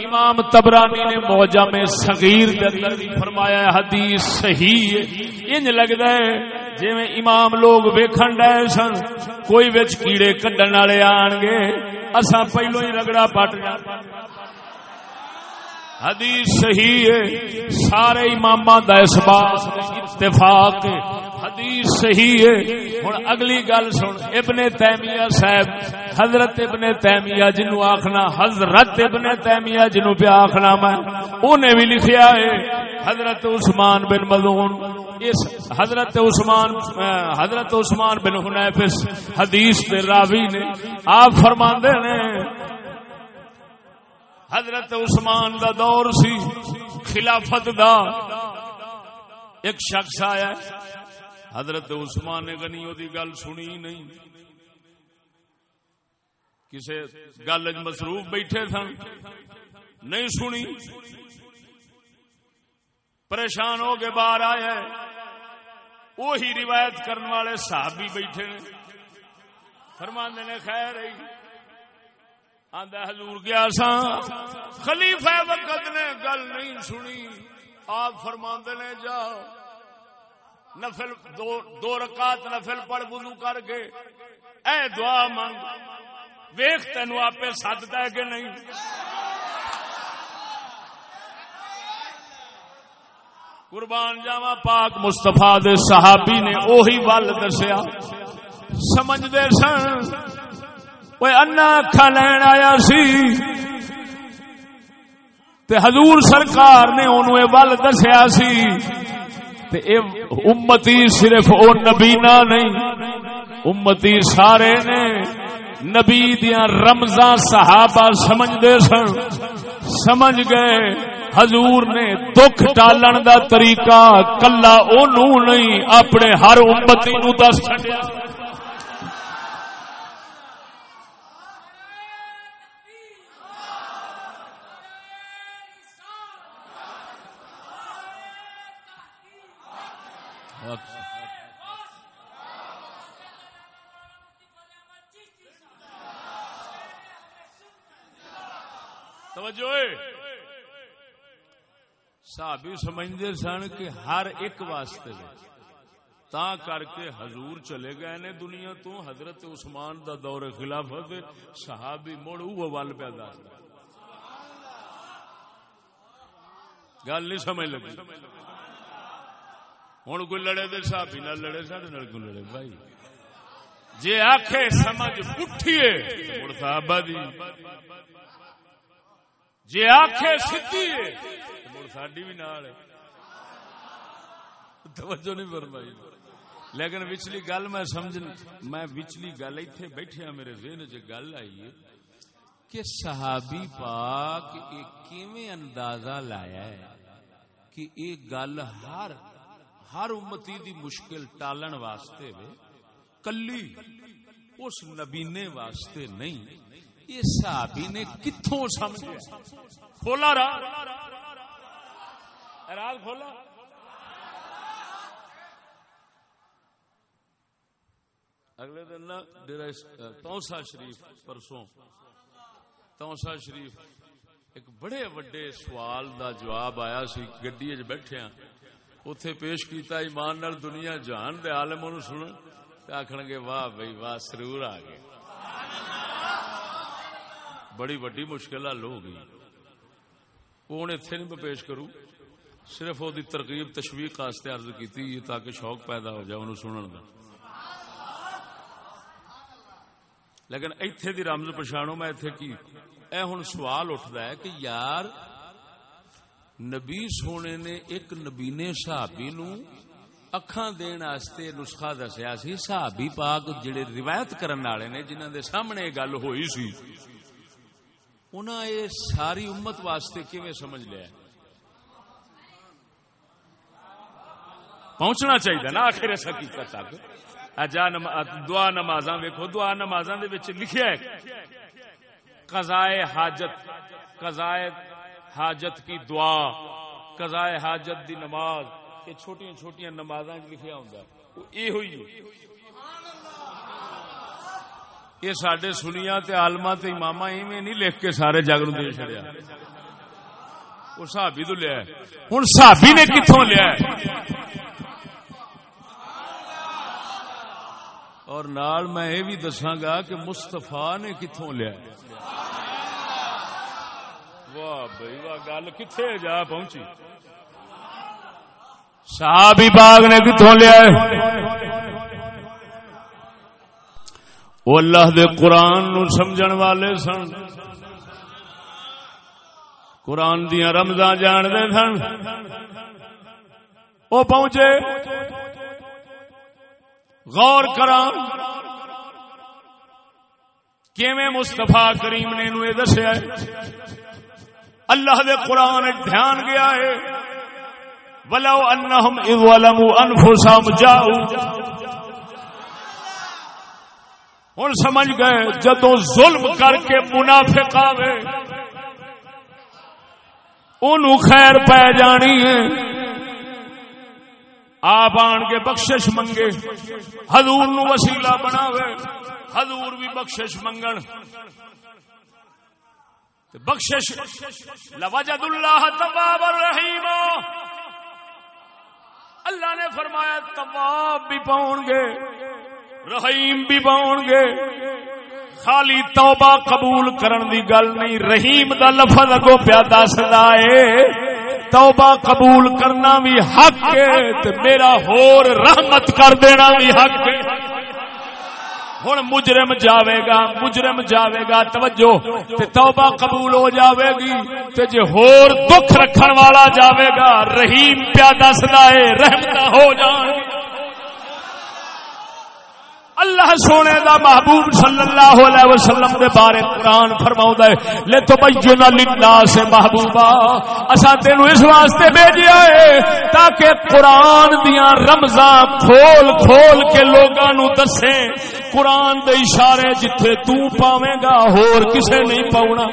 امام تبرانی نے موجہ میں صغیر دے اندر بھی فرمایا ہے، حدیث صحیح ہے۔ انج لگدا ہے جے میں امام لوگ ویکھن ڈے سن، کوئی وچ کیڑے کڈن والے آن گے اساں پہلو ہی رگڑا پٹ جا حدیث صحیح ہے، سارے امام دا اس بات اتفاق حدیث صحیح ہے۔ ہوں اگلی گل سن، ابن تیمیہ صاحب، حضرت ابن تیمیہ جنو آخنا حضرت ابن تیمیہ جنو پہ آخنا میں انہیں بھی لکھیا ہے، حضرت عثمان بن ملون اس حضرت عثمان حضرت عثمان بن حنیف حدیث دے راوی نے، آپ فرماندے نے حضرت عثمان دا دور سی، خلافت دا ایک شخص آیا حضرت عثمان نے گنی دی گل سنی نہیں۔ کسے گل مصروف بیٹھے سن، نہیں سنی۔ پریشان ہو کے باہر آیا وہی روایت کرنے والے صحابی بیٹھے فرمانے نے، خیر رہی آدھا حضور گیا سا خلیفہ وقت نے گل نہیں سنی۔ آپ فرما نے جا۔ نفل دو, دو رکعت نفل پڑھ وضو کر کے اے دعا منگ۔ ویخ تین آپ سد دے کہ نہیں۔ قربان جاوا پاک مستفا دے صحابی نے اوہی ول دسیا۔ سمجھتے سن۔ انا اکھا لین آیا سی تے حضور سرکار نے انہوں ول دسیا سی تے اے امتی صرف او نبینا نہیں امتی سارے نے نبی دیا رمضان صحابہ سمجھ دے سن سمجھ گئے حضور نے دکھ ٹالن دا طریقہ کلا اونوں نہیں اپنے ہر امتی نو دس چھڈیا توجہ صحابی سمجھتے سن کہ ہر ایک واسطے تا کر کے حضور چلے گئے نے دنیا تو حضرت عثمان دا دور خلافت، صحابی مڑ وہ ول پہ دس گل نہیں سمجھ لگی۔ ہوں کوئی لڑے تو سابی نہ لڑے سارے کو لڑے؟ بھائی جی آخ سمجھ اٹھیے، مڑ صحابہ دی۔ جی آخ سی مڑ ساڈی بھی نال توجہ نہیں فرمائی۔ لیکن وچلی گل میں سمجھ میں وچلی گل اتنے بیٹھے میرے ذہن چ گل آئی ہے کہ صحابی پاک کیویں اندازہ لایا ہے کہ یہ گل ہر ہر امتی دی مشکل ٹالن واسطے وے، کلی، اس نبینے واسطے نہیں۔ یہ صحابی نے کتوں سمجھا کھولا راہ راز کھولا۔ اگلے دن نا ڈیرا توسا شریف پرسوں توسا شریف ایک بڑے وڈے سوال دا جواب آیا سی، گڈی بیٹھے ہاں۔ اتے پیش کیتا، ایمان نال دنیا جان دے عالم انہوں سنن آخر گے، واہ بھائی، واہ، سرور آ گئے بڑی وڈی مشکل حل ہو گئی وہ ہوں اتنے نہیں پیش کروں صرف وہ ترکیب تشویق واسطے عرض کی تاکہ شوق پیدا ہو جائے انہوں سنن کا لیکن ایتھے دی رمز پچھاڑو میں ایتھے کی، اے ہن سوال اٹھدا ہے کہ یار، نبی سونے نے ایک نبی نے صحابی نو اکھاں دین واسطے نسخہ دسیا سی، صحابی پاک جڑے روایت کرن والے نے، جنہاں دے سامنے گل ہوئی سی۔ انہاں اے ساری امت واسطے کیویں سمجھ لیا پہنچنا چاہیے نا، آخر اس حقیقت تک۔ دعا نماز ویکو دعا نماز لکھیا ہے، قضائے حاجت قضائے حاجت کی دعا، قضائے حاجت دی نماز، یہ چھوٹیاں چھوٹیاں نماز لکھیا ہوں یہ ہوئی۔ یہ سڈے سنیا آلما امام ایویں نہیں لکھ کے سارے جگ نو دے چڑیا وہ سابی تو لیا ہوں سابی نے کتوں لیا اور نال میں یہ بھی دساں گا کہ مستفا نے کتوں لیا واہ بھائی، واہ، گل کتنے جا پہنچی؟ صحابی باغ نے کتوں لیا وہ اللہ دے قرآن نو سمجھن والے سن۔ قرآن دیا رمضان جان دے سن۔ وہ پہنچے۔ غور کرا۔ کیویں مستفا کریم نے نو دسیا اللہ دے قرآن دھیان گیا ہے۔ ولو انہم اذ ولموا انفسهم جاؤ ہن سمجھ گئے جدو ظلم کر کے منافق آوے انہوں خیر پہ جانی ہے۔ آپ آن کے بخشش منگے، حضور نو وسیلہ بناوے، حضور بھی بخشش منگن۔ بخشش، لوجد اللہ تباب الرحیم۔ اللہ نے فرمایا تباب بھی پاؤں گے۔ رحیم بھی پاؤں گے۔ خالی توبہ قبول کرن دی گل نہیں، رحیم دا لفظ اگو پیا دسدا ہے توبہ قبول کرنا بھی حق ہے تے میرا ہور رحمت کر دینا بھی حق ہے ہوں مجرم جاوے گا، مجرم جاوے گا، توجہ۔ تے توبہ قبول ہو جاوے گی، تے جے ہور دکھ رکھن والا جاوے گا، رحیم پیا دسدا ہے رحمت ہو جان اللہ سونے دا محبوب صلی اللہ علیہ وسلم دے بارے قرآن فرماؤں ہے لے تو بینا لنا سے محبوبا۔ اسا تینو اس واسطے بھیجیا ہے تاکہ قرآن دیاں رمضان کھول کھول کے لوگاں نو دسے۔ قرآن دے اشارے جتھے تو پاویں گا، ہور کسے نہیں پاونا۔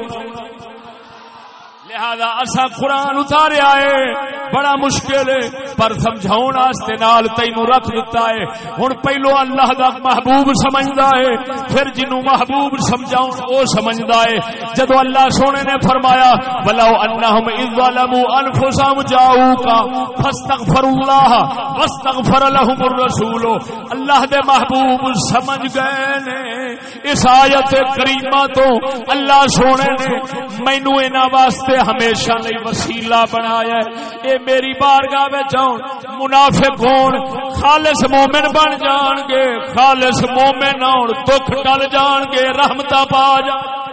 لہذا اصا قرآن اتاریا ہے۔ بڑا مشکل ہے، پر سمجھاؤ نال تینوں رکھ دیتا ہے۔ ہوں پہلو اللہ دا محبوب سمجھدا ہے، پھر جنوں محبوب سمجھاؤ او سمجھدا ہے۔ جدو اللہ سونے نے فرمایا بلو انہم اذ ظلموا انفسهم جاؤکا فاستغفر اللہ واستغفر لهم الرسول اللہ دے محبوب سمجھ گئے نے۔ اس آیت کریمہ تو اللہ سونے نے مینو انہاں واسطے ہمیشہ لئی وسیلہ بنایا ہے۔ اے میری بارگاہ وچ منافق ہون، خالص مومن بن جان گے، خالص مومن آن دکھ ٹل جان گے رحمتہ پا جان۔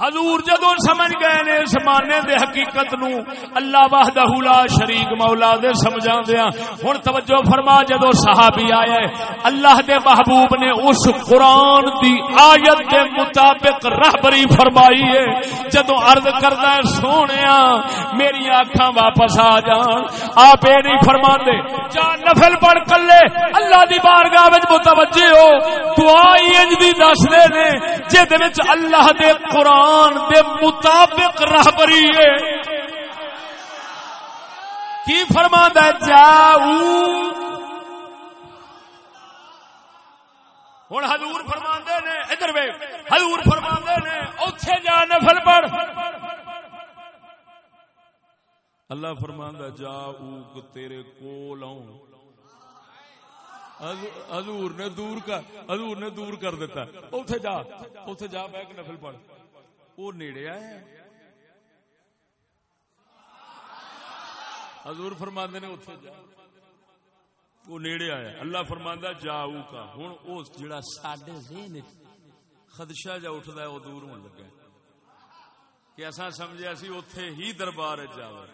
حضور جدو سمجھ گئے نے اس مانے دے حقیقت نو، اللہ وحدہ لا شریک مولا دے سمجھا دیا ہن توجہ فرما جدو صحابی آئے، اللہ دے محبوب نے اس قرآن دی آیت دے مطابق رہبری فرمائی ہے۔ جدو عرض کردا ہے، سونیا، میری آنکھاں واپس آ جان۔ آپ اے نہیں فرما دے جا نفل پڑھ کلے، اللہ دی بارگاہ وچ متوجہ ہو۔ دعا انج دی دس دے نے جے دے وچ اللہ دے قرآن قرآن دے مطابق رہبری ہے۔ کی فرما جاؤ۔ ہوں ہزور فرما نے، ادھر وے ہزور فرما نے اتے جا نفل پڑھ۔ اللہ فرما جا تیرے کول آؤں۔ حضور نے دور کر، حضور نے دور کر دیتا اتے جا اتے جا بہ نفل پڑھ۔ وہ نیڑے آیا حضور فرماندے نے اتنے جا۔ وہ نیڑے آیا اللہ فرماندا جاؤ کا۔ ہوں وہ جڑا ساڈے ذہن خدشہ جا اٹھدا ہے، وہ دور ہون لگا کہ اساں سمجھیا سی اوتھے ہی دربار جاوے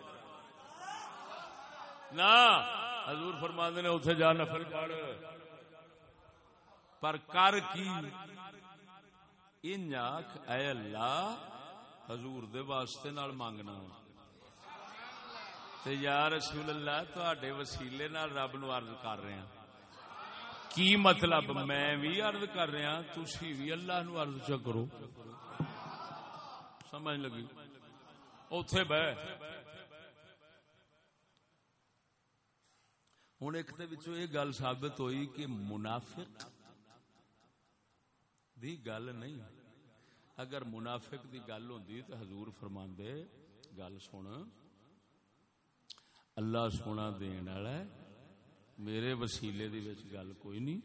نہ، حضور فرماندے نے اوتھے جا نفل پڑھ پر کر کی؟ ان آخ اے اللہ حضور دے واسطے نال مانگنا تے یا رسول اللہ، تواڈے وسیلے نال رب نو عرض کر رہے ہیں کی مطلب میں بھی عرض کر رہا ہاں، تسی بھی اللہ نو عرض چ کرو۔ سمجھ لگی؟ اوتھے بہ۔ ہوں ایک یہ گل ثابت ہوئی کہ منافق دی گل نہیں۔ اگر منافق دی گل ہوندی تو حضور فرماندے گل سن۔ اللہ سونا دین والا ہے۔ میرے وسیلے دی وچ گل کوئی نہیں۔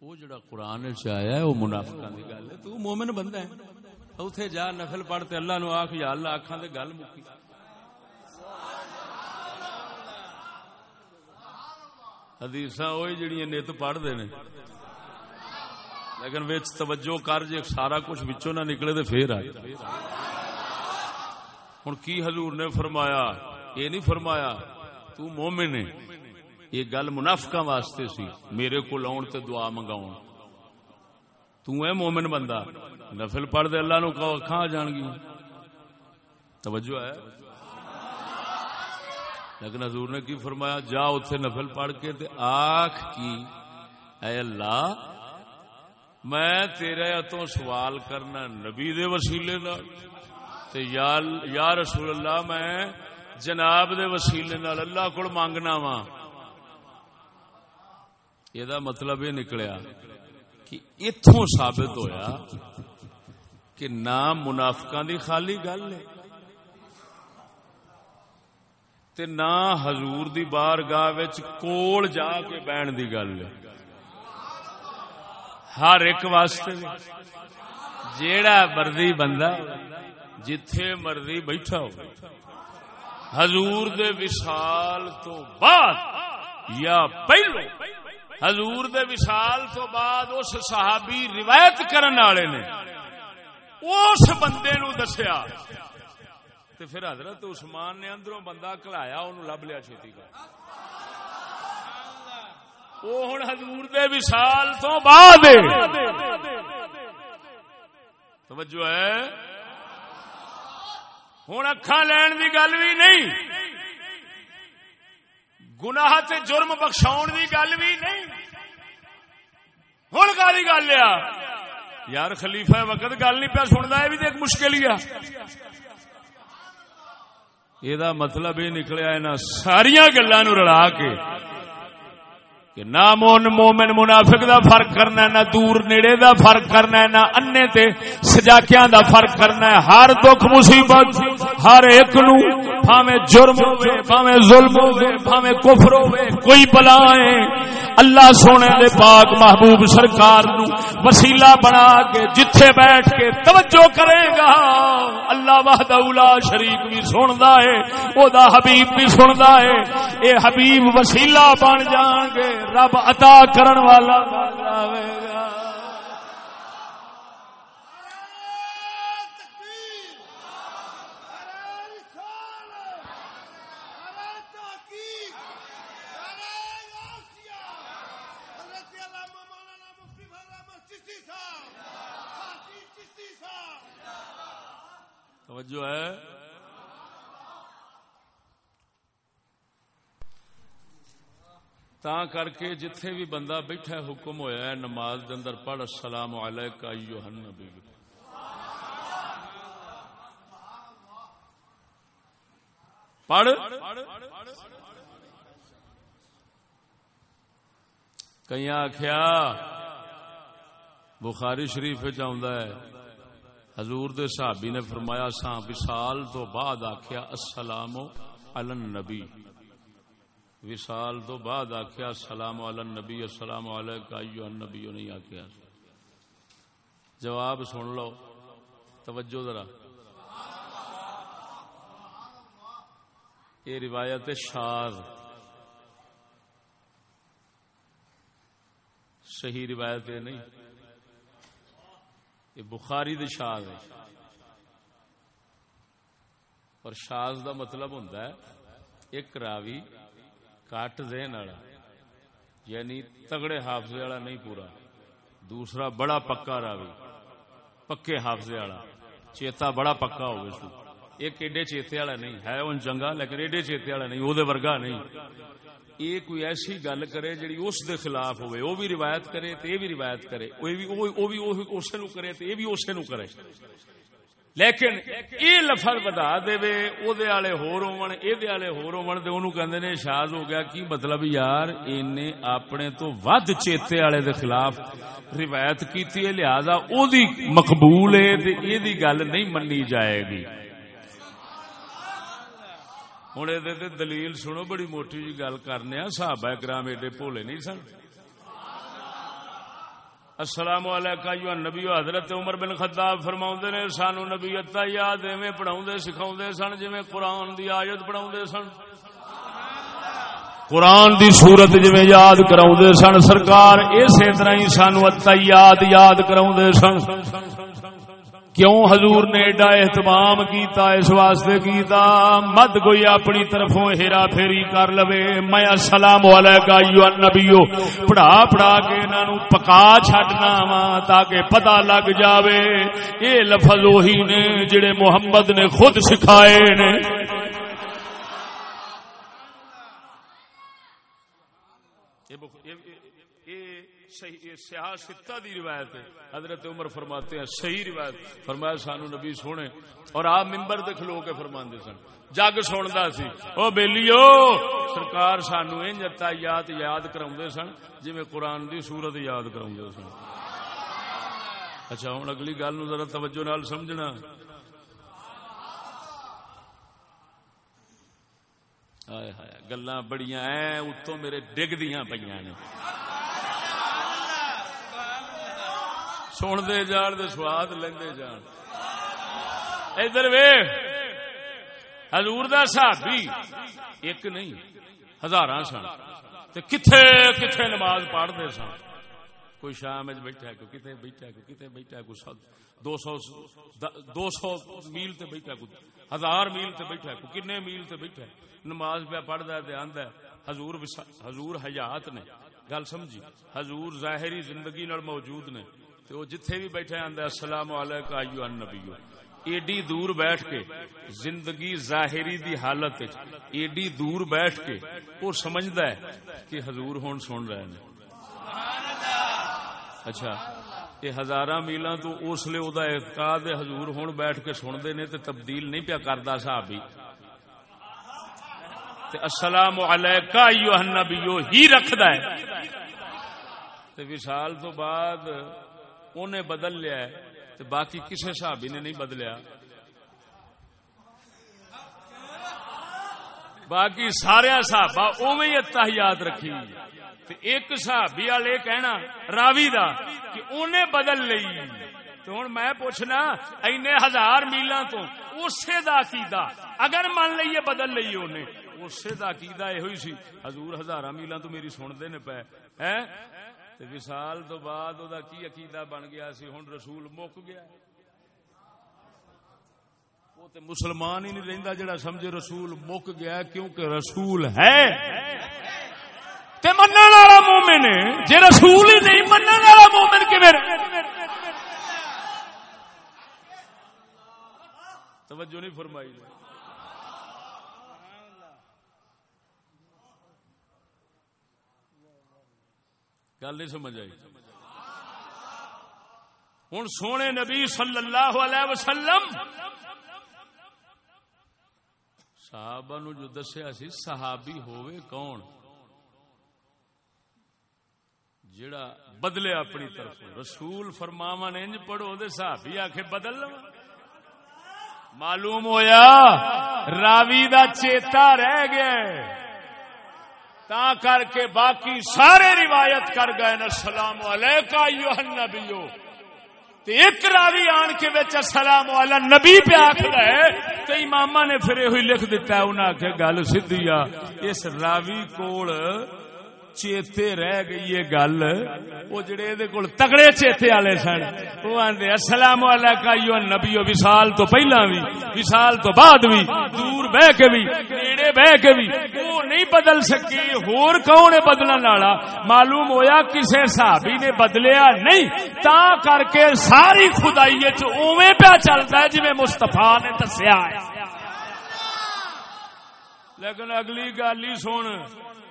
وہ جڑا قرآن چ آیا ہے وہ منافقاں دی گل ہے۔ تو مومن بندہ ہے۔ اوتھے جا نفل پڑھ تے اللہ نو آکھ، یا اللہ آکھاں تے گل مکی۔ حدیثاں وہی جڑیاں نت پڑھ دے نے۔ لیکن وچ توجہ کر، جے سارا کچھ وچوں نہ نکلے تے پھر آئے۔ ہن کی حضور نے فرمایا؟ یہ نہیں فرمایا، تو مومن ہے۔ یہ گل منافقاں واسطے سی۔ میرے کو آن تے دعا منگاؤ تو اے مومن بندہ، نفل پڑھ دے اللہ نو کہو کھا جان گی؟ توجہ ہے۔ لیکن حضور نے کی فرمایا؟ جا اتنے نفل پڑھ کے تے آخ کی، اے اللہ میں تیرے اتوں سوال کرنا نبی دے وسیلے نال۔ تے یا رسول اللہ، میں جناب دے وسیلے نال اللہ کو مانگنا وا۔ یہ مطلب یہ نکلیا کہ اتوں ثابت ہویا کہ نہ منافقاں دی خالی گل ہے۔ تے نہ حضور دی بارگاہ وچ کول جا کے بہن دی گل ہے۔ ہر ایک واسطے جیڑا مرضی بندہ جتھے مرضی بیٹھا ہو حضور دے وشال تو بعد یا پہلو، حضور دے وشال تو بعد اس صحابی روایت کرن والے نے اس بندے نو دسیا۔ تے پھر حضرت عثمان نے اندروں بندہ کلایا انہوں لب لیا چھیتی کا وہ ہوں ہزور دے وشال تو بعد توجہ ہے۔ ہوں اکھا لین کی گل بھی نہیں۔ گناہ تے جرم بخشاؤ کی گل بھی نہیں۔ ہوں کالی گل آ یار خلیفہ وقت گل نہیں پیا سنتا ہے بھی تو ایک مشکل ہی یہ مطلب یہ نکلیا ان ساریا گلا رلا کے۔ کہ نہ مون مومن منافق دا فرق کرنا ہے، نہ دور نیڑے دا فرق کرنا ہے، نہ انے تے سجاکیاں دا فرق کرنا ہے۔ ہر دکھ مصیبت، ہر ایک نو بھاویں جرم ہوے بھاویں ظلم ہوے بھاویں کفر ہوے کوئی بلا ہے۔ اللہ سونے دے پاک محبوب سرکار نو وسیلہ بنا کے جتھے بیٹھ کے توجہ کرے گا۔ اللہ وحدہ اولا شریک بھی سندا ہے، او دا حبیب بھی سندا ہے۔ اے حبیب وسیلہ بن جان گے، رب عطا کرن والا آوے گا۔ توجہ ہے۔ تا کر کے جتھے بھی بندہ بیٹھا حکم ہویا ہے، نماز دے اندر پڑھ، السلام علیکہ ایوہ النبی۔ پڑھ۔ کئی آخیا بخاری شریف ہے۔ حضور دے صحابی نے فرمایا سا وصال تو بعد آخیا السلام علی النبی۔ وصال تو بعد آخیا سلام نبی السلام علیہ نبی نہیں آخیا جواب سن لو، توجہ ذرا۔ یہ روایت شاز صحیح روایت یہ نہیں۔ یہ بخاری دے شاز ہے اور شاز دا مطلب ہوتا ہے، ایک راوی کٹ دین والا یعنی تگڑے حافظے والا نہیں پورا۔ دوسرا بڑا پکا راوی، پکے حافظے والا۔ چیتا بڑا پکا ہوگی سو ایک ایڈے چیتے والا نہیں، ہے ان چنگا لیکن ایڈے چیتے والا نہیں، وہ ورگا نہیں۔ یہ کوئی ایسی گل کرے جی اس دے خلاف ہوئے، وہ بھی روایت کرے تو یہ بھی روایت کرے۔ وہ بھی اسے نو کرے تو یہ بھی اسے نو کرے۔ لیکن یہ لفظ بتا دے او دے والے ہور ہون اے دے والے ہور ہون تے اونوں کہندے نے شاز ہو گیا کی مطلب یار اینے اپنے تو ود چیتے والے دے خلاف روایت کیتی ہے، لہذا او دی مقبول ہے تے اے دی گل نہیں مننی جائے گی۔ ہن اے دے دلیل سنو بڑی موٹی جی گل کرنے صحابہ کرام ایڈے بھولے نہیں سن السلام علیکم نبی حضرت عمر بن خطاب فرما نے سانو نبی اتا یاد ایویں پڑھا سکھا سن جی قرآن دی آیت پڑھا سن قرآن دی صورت جی یاد کرا سن سرکار اسی طرح ہی سانو اتا یاد یاد کرا سن کیوں حضور نے ایڈا اہتمام کیتا؟ اس واسطے کیتا، مد کوئی اپنی طرفوں ہیرا پھیری کر لوے۔ میں السلام علیکہ ایو نبیو پڑھا پڑھا کے انہاں نو پکا چھڈنا وا تاکہ پتہ لگ جاوے۔ اے لفظ وہی نے جڑے محمد نے خود سکھائے نے۔ سیاح دی روایت ہے۔ حضرت عمر فرماتے ہیں صحیح روایت۔ فرمایا سانو نبی سونے اور آپ ممبر دے کھلو کے فرماندے سن۔ جگ سندا سی۔ او بیلیو، سرکار سانو انج یاد یاد کراوندے سن، جویں قرآن دی سورت یاد کراوندے سن۔ اچھا ہن اگلی گل نو ذرا توجہ نال سمجھنا۔ گلا بڑیاں اتوں میرے ڈگ دیا پہ نے سنتے جان دے سواد لیندے جان۔ ادھر وے حضور دا صحابی ایک نہیں ہزار سن۔ کتھے کتھے نماز پڑھتے سن؟ کوئی شام بیٹھا کوئی کتنے بیٹھا کوئی کتنے بیٹھا کوئی دو سو دو سو میل تے بیٹھا کوئی ہزار میل تے بیٹھا کوئی کنے میل تے بیٹھا نماز پہ پڑھتا ہے آندا ہے، حضور حضور حیات نے۔ گل سمجھی؟ حضور ظاہری زندگی نال موجود نے۔ تو وہ جتھے بھی بیٹھے آدھا السلام علیکم ایو النبیو۔ ایڈی دور بیٹھ کے زندگی ظاہری دی حالت ایڈی دور بیٹھ کے وہ سمجھدا ہے کہ حضور ہون سن رہے ہیں۔ اچھا یہ ہزار میلوں تو اس لیے وہ اعتقاد حضور ہون بیٹھ کے سنتے نے تو تبدیل نہیں پیا کرتا صاحب السلام علیکہ ایوہ النبیو ہی رکھدا ہے۔ تے وصال تو بعد انہیں بدل لیا ہے تے باقی کسے صحابی نے نہیں بدلیا۔ باقی سارے صحابہ اوویں اتحیات رکھی۔ تے ایک صحابی والے کہنا راوی دا کہ انہیں بدل لئی۔ تو ہوں میں پوچھنا اینے ہزار میلاں تو اسے دا عقیدہ، اگر من لئیے بدل لئیے انہیں اسے دا عقیدہ یہ ہوئی سی، حضور ہزار میلاں تو میری سن دے نے پے، ہیں؟ تے وصال تو بعد او دا کی عقیدہ بن گیا سی؟ ہن رسول مک گیا۔ وہ تے مسلمان ہی نہیں رہندا جڑا سمجھے رسول مک گیا کیونکہ رسول ہے۔ تے منن والا مومن ہے جے رسول ہی نہیں، منن والا مومن کیویں توجہ نہیں فرمائی۔ گل نہیں سمجھ آئی۔ ہوں سونے نبی صلی اللہ علیہ وسلم صحابہ نو جو دسیا سی، صحابی ہوئے کون؟ جڑا بدلے اپنی طرف۔ رسول فرماوا نے انج پڑھو دے صحابی آکھے بدل لو۔ معلوم ہویا، راوی دا چیتا رہ گیا۔ تا کر کے باقی سارے روایت کر گئے نا سلام علیکہ نبیو تے ایک راوی آن کے بچ السلام علی نبی پہ آکھ رہے تو امامہ نے پھر ہوئی لکھ دیتا ہے، انہاں کے گل سدھیا اس راوی کوڑ چیتے رہ گئی یہ گل وہ جڑے دے کول تگڑے چیتے والے سن وہ آندے السلام علیکم ایو نبی وصال تو پہلا بھی وصال تو بعد بھی دور بہ کے بھی نیڑے بہ کے بھی وہ نہیں بدل سکی ہور کون ہے بدلن والا معلوم ہویا کسے صحابی نے بدلیا نہیں تا کر کے ساری خدائی وچ اوویں پیا چلدا ہے جویں مصطفی نے دسیا ہے لیکن اگلی گل ہی سن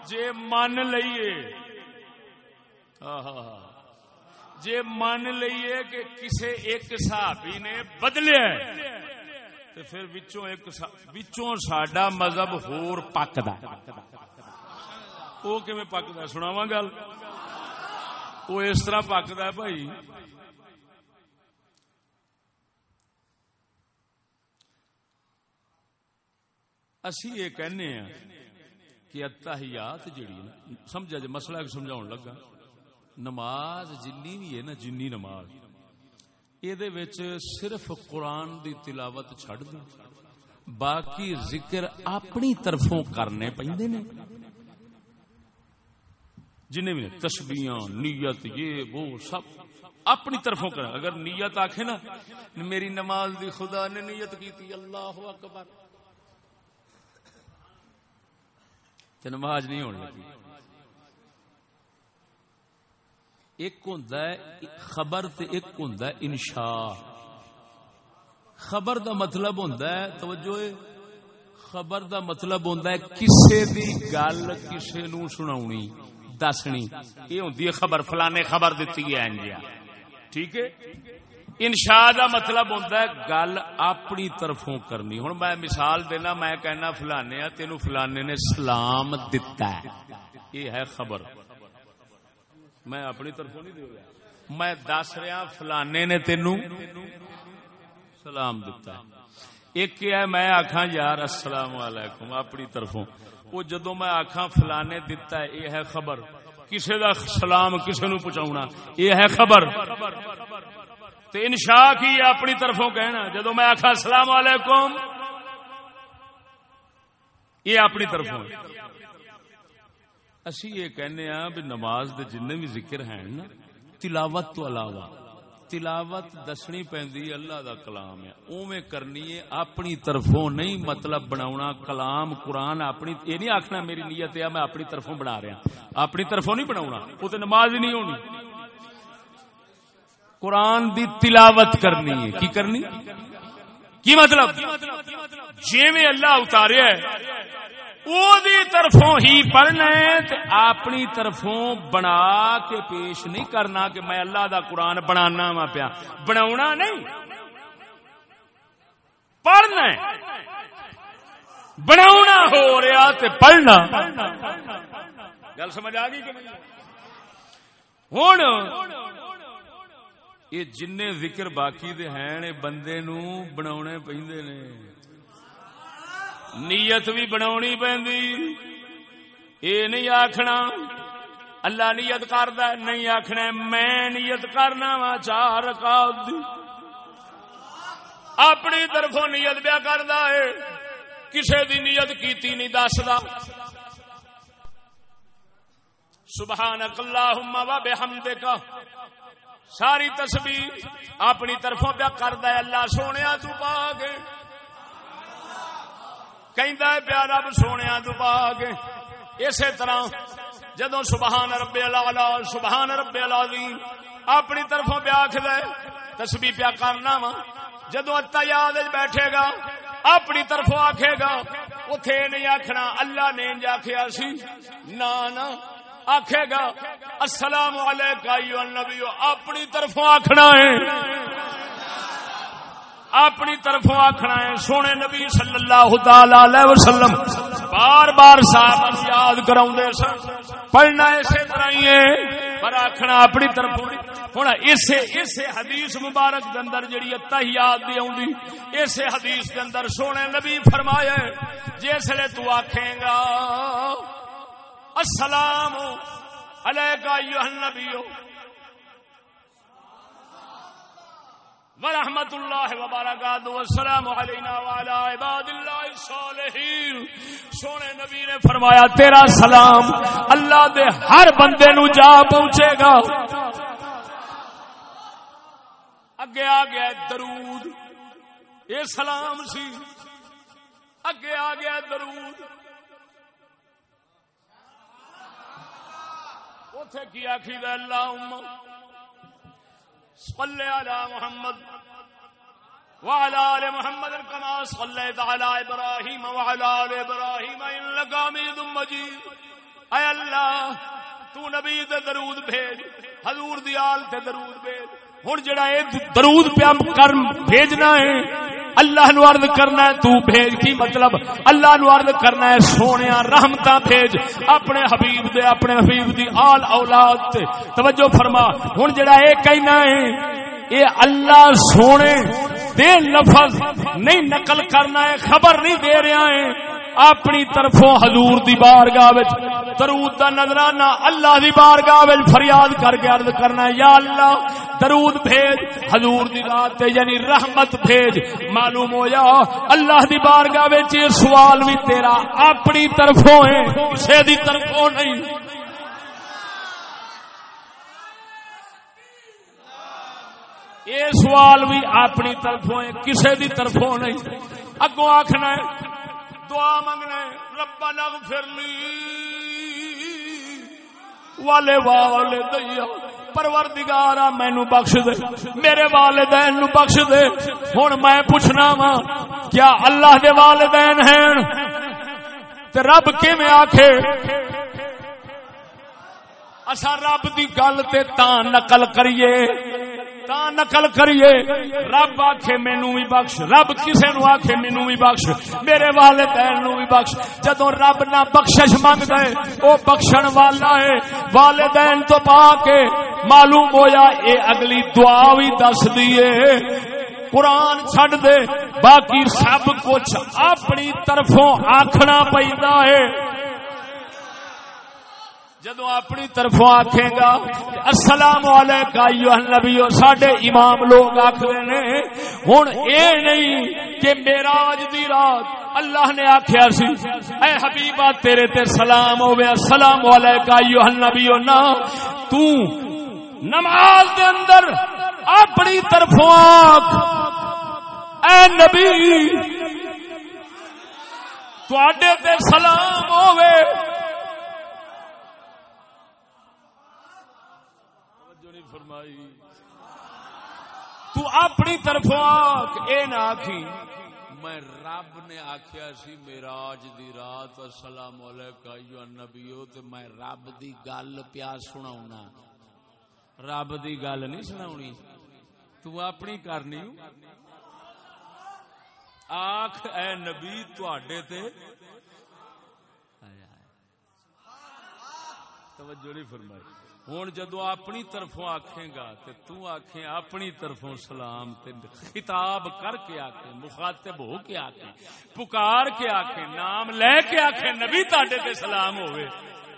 جے من لئیے۔ جے من لئیے کہ کسے ایک صحابی نے بدلیا تو پھر وچوں ایک وچوں ساڈا مذہب ہور پکدا وہ کیویں پکدا سناواں گل۔ وہ اس طرح پکدا ہے بھائی۔ اسی یہ کہنے ہیں کہ اتحیات جڑی نا، سمجھا جی مسئلہ سمجھاؤ لگا۔ نماز جنی بھی ہے نا، جنی نماز۔ یہ صرف قرآن دی تلاوت چھڑ دیں باقی ذکر اپنی طرفوں کرنے پہ جن بھی تسبیاں نیت، یہ، وہ سب اپنی طرفوں کر اگر نیت آخ نا، میری نماز دی خدا نے نیت کی تھی اللہ اکبر۔ نماز نہیں ہونے لگی ایک ہوں خبر تے ایک ہوں انشا خبر دا مطلب ہوں توجہ خبر دا مطلب ہوں کسے دی گل کسے نو سناونی، دسنی۔ یہ ہوں خبر، فلانے خبر دیتی ہے ٹھیک ہے؟ انشا دا مطلب ہوتا ہے گل اپنی طرفوں کرنی۔ ہوں میں مثال دینا، میں کہنا فلانے تین فلانے نے سلام دتا ہے۔ یہ ہے خبر۔ میں اپنی طرفوں نہیں دے میں دس رہا فلانے نے تین سلام دتا ہے۔ ایک ہے، میں آخا یار السلام علیکم، اپنی طرفوں۔ وہ جدو میں آخا فلانے دتا ہے، یہ ہے خبر۔ کسی دا سلام کسی نو پہنچاؤنا یہ ہے خبر۔ تو انشا کی اپنی طرفوں کہنا جدو میں آخا السلام علیکم، یہ اپنی طرفوں اسی یہ کہنے ہاں بھی نماز دے جن بھی ذکر ہیں نا، تلاوت تو علاوہ، تلاوت دسنی پی اللہ دا کلام ہے۔ اوے کرنی ہے اپنی طرفوں نہیں مطلب بنا کلام، قرآن اپنی، یہ نہیں آخنا میری نیت ہے، میں اپنی طرفوں بنا رہا اپنی طرفوں نہیں بنا وہ تو نماز ہی نہیں ہونی۔ قرآن دی تلاوت کرنی ہے۔ کی کرنی؟ کی مطلب؟ جی میں اللہ اتاریا طرفوں ہی پڑھنا ہے اپنی طرفوں بنا کے پیش نہیں کرنا کہ میں اللہ دا قرآن بنانا وا پیا۔ بنا نہیں۔ پڑھنا بنا ہو رہا تے پڑھنا۔ گل سمجھ آ گئی کہ ہوں یہ جن ذکر باقی دے ہیں بندے نو بنا پہ نیت بھی بنا پی یہ نہیں آخنا اللہ نیت کرد نہیں آخنا میں نیت کرنا وا چار رکعت اپنی طرفوں نیت پیا کردا ہے کسے دی نیت کیتی نہیں دسدا سبحانک اللہم و بحمدک ساری تسبیح اپنی طرفوں پیا کردا ہے۔ اللہ سونے تو پا کے کہندا ہے پیا رب سونے تو پا کے اسی طرح جدو سبحان رب العلا سبحان رب العظیم اپنی طرفوں پہ آخ دے تسبیح پیا کرنا وا۔ جدو اتا یاد بیٹھے گا، اپنی طرف آخے گا اتے نہیں آخنا اللہ نے آخیا سی نہ آخے گا، السلام علیکم نبی اپنی طرف آخنا ہے۔ اپنی طرف آخنا ہے۔ سونے نبی صلی اللہ تعالی وسلم، بار بار صاحب یاد کرا سن۔ پڑھنا اسی طرح ہی ہے، پر آخنا اپنی طرف ہوں اسے اسے حدیث مبارک کے اندر جڑی تحیات دی آؤں اسے حدیث کے اندر سونے نبی فرمایا جسے تو آخے گا السلام علیکہ ایوہ النبی. ورحمت اللہ وبرکاتہ. والسلام علینا وعلى عباد اللہ الصالحین سونے نبی نے فرمایا، تیرا سلام اللہ دے ہر بندے نو جا پہنچے گا. اگے آ گیا درود. یہ سلام سی. اگے آ گیا درود. اتے کی آخی دا اللہ صل على محمد وعلى آل محمد كما صليت على إبراهيم وعلى آل إبراهيم إنك حميد مجيد اے اللہ، تو نبی تے درود بھیج، حضور دی آل تے درود بھیج۔ ہن جڑا اے درود پیا کر بھیجنا ہے اللہ نو عرض کرنا ہے، تو بھیج کی مطلب؟ اللہ نو عرض کرنا ہے، سونیا رحمتاں بھیج۔ اپنے حبیب دے، اپنے حبیب دی آل اولاد تے۔ توجہ فرما۔ ہن جڑا اے کہنا ہے، اے اللہ سونے دے لفظ نہیں نقل کرنا ہے، خبر نہیں دے رہا ہے۔ اپنی طرفوں حضور دی بارگاہ وچ درود دا نظرانہ اللہ دی بارگاہ وچ فریاد کر کے عرض کرنا یا اللہ، درود بھیج، حضور دی رات تے یعنی رحمت بھیج۔ معلوم ہو جا اللہ دی بارگاہ وچ یہ سوال بھی تیرا اپنی طرفوں ہے، کسے دی طرفوں نہیں۔ یہ سوال بھی اپنی طرفوں ہے، کسے دی طرفوں نہیں۔ اگوں آخنا ہے دعا منگنا ربا اغفر لی والے والے دیا پروردگارا، مینو بخش دے۔ میرے والدین نو بخش دے۔ ہن میں پوچھنا وا کیا اللہ دے والدین ہیں؟ تے رب کیویں آکھے؟ اسا رب دی گل تے تاں نقل کریے۔ تا نقل کریے، رب آخے مینو بھی بخش، رب کسے نو آخے مینو بھی بخش، میرے والدین نو بھی بخش۔ جدو رب نہ بخشش منگ دے او بخشن والا ہے۔ والدین تو پا کے معلوم ہویا، اے اگلی دعا بھی دس دیے قرآن چھڈ دے، باقی سب کچھ اپنی طرفوں آخنا پہنتا ہے۔ جدو اپنی طرف آخے گا السلام علیکم نبی سڈے امام لوگ آخر نے ہوں اے نہیں کہ میراج دی رات اللہ نے آخیا سی۔ اے حبیبا تیرے تے سلام ہو السلام علیکم نبی نا تو نماز دے اندر اپنی طرف آخ اے نبی تے سلام ہوئے تو اپنی طرف آکھ۔ اے نہ میں رب نے آکھیا سی، میراج دی رات، السلام علیکم ایو نبیو، تے میں رب دی گل پیا سناونا۔ رب دی گل نہیں سناونی۔ تو اپنی کرنی آخ اے نبی، تواڈے تے۔ توجہ نہیں فرمائی۔ ہوں جدو اپنی طرفوں آکھے گا تے تو آکھیں اپنی طرفوں سلام تے خطاب کر کے آکھیں، مخاطب ہو کے آکھیں، پکار کے آکھیں، نام لے کے آکھیں، نبی تاڈے تے سلام ہوئے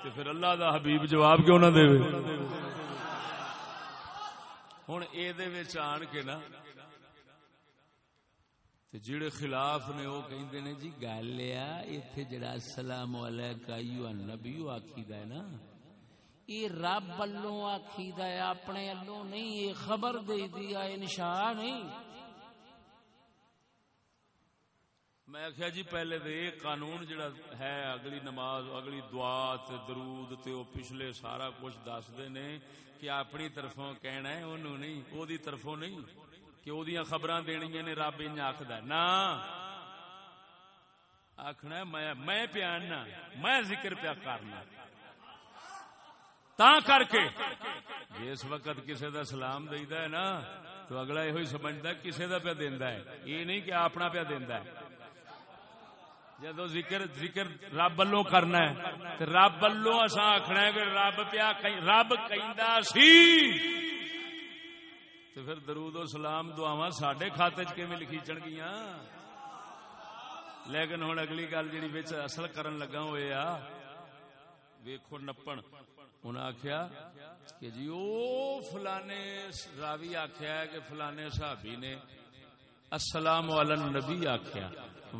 تے پھر اللہ دا حبیب جواب کیوں نہ دے؟ ہوں یہ آن کے نا جڑے خلاف نے وہ کہندے نے جی گل آ، ایتھے جڑا السلام علیکہ ایھا نبی آکھیدا ہے نا یہ رب والوں آکھیدا ہے، اپنے والوں نہیں، یہ خبر دے دیا انشاء نہیں میں آخیا جی پہلے دے قانون جڑا ہے، اگلی نماز، اگلی دعا تے درود تے او پچھلے سارا کچھ دس دے نے کہ اپنی طرفوں کہنا ہے، انہوں نہیں او دی طرفوں نہیں، کہ او دیاں خبراں دینیاں نے رب انج آکھدا نا۔ آکھنا میں میں پیاننا میں ذکر پیا کرنا۔ تا کر کے۔ جس وقت کسی دا سلام دیدا ہے نا، تو اگلا یہ سمجھتا کسی دا پیا دیندا ہے۔ یہ نہیں کہ اپنا پیا دیندا ہے۔ جدو ذکر ذکر رب ولو کرنا ہے تو رب ولو اصا آخنا ہے کہ رب پیا رب کہ سی۔ تو پھر درود و سلام دعوا سڈے کھاتے چ لکھیچن گیا لیکن ہوں اگلی گل جی اصل کرن لگا ہوئے آ، ویکھو نپن۔ انہیں آخیا کہ جی او فلانے راوی آخیا کہ فلانے صحابی نے السلام علی نبی آخیا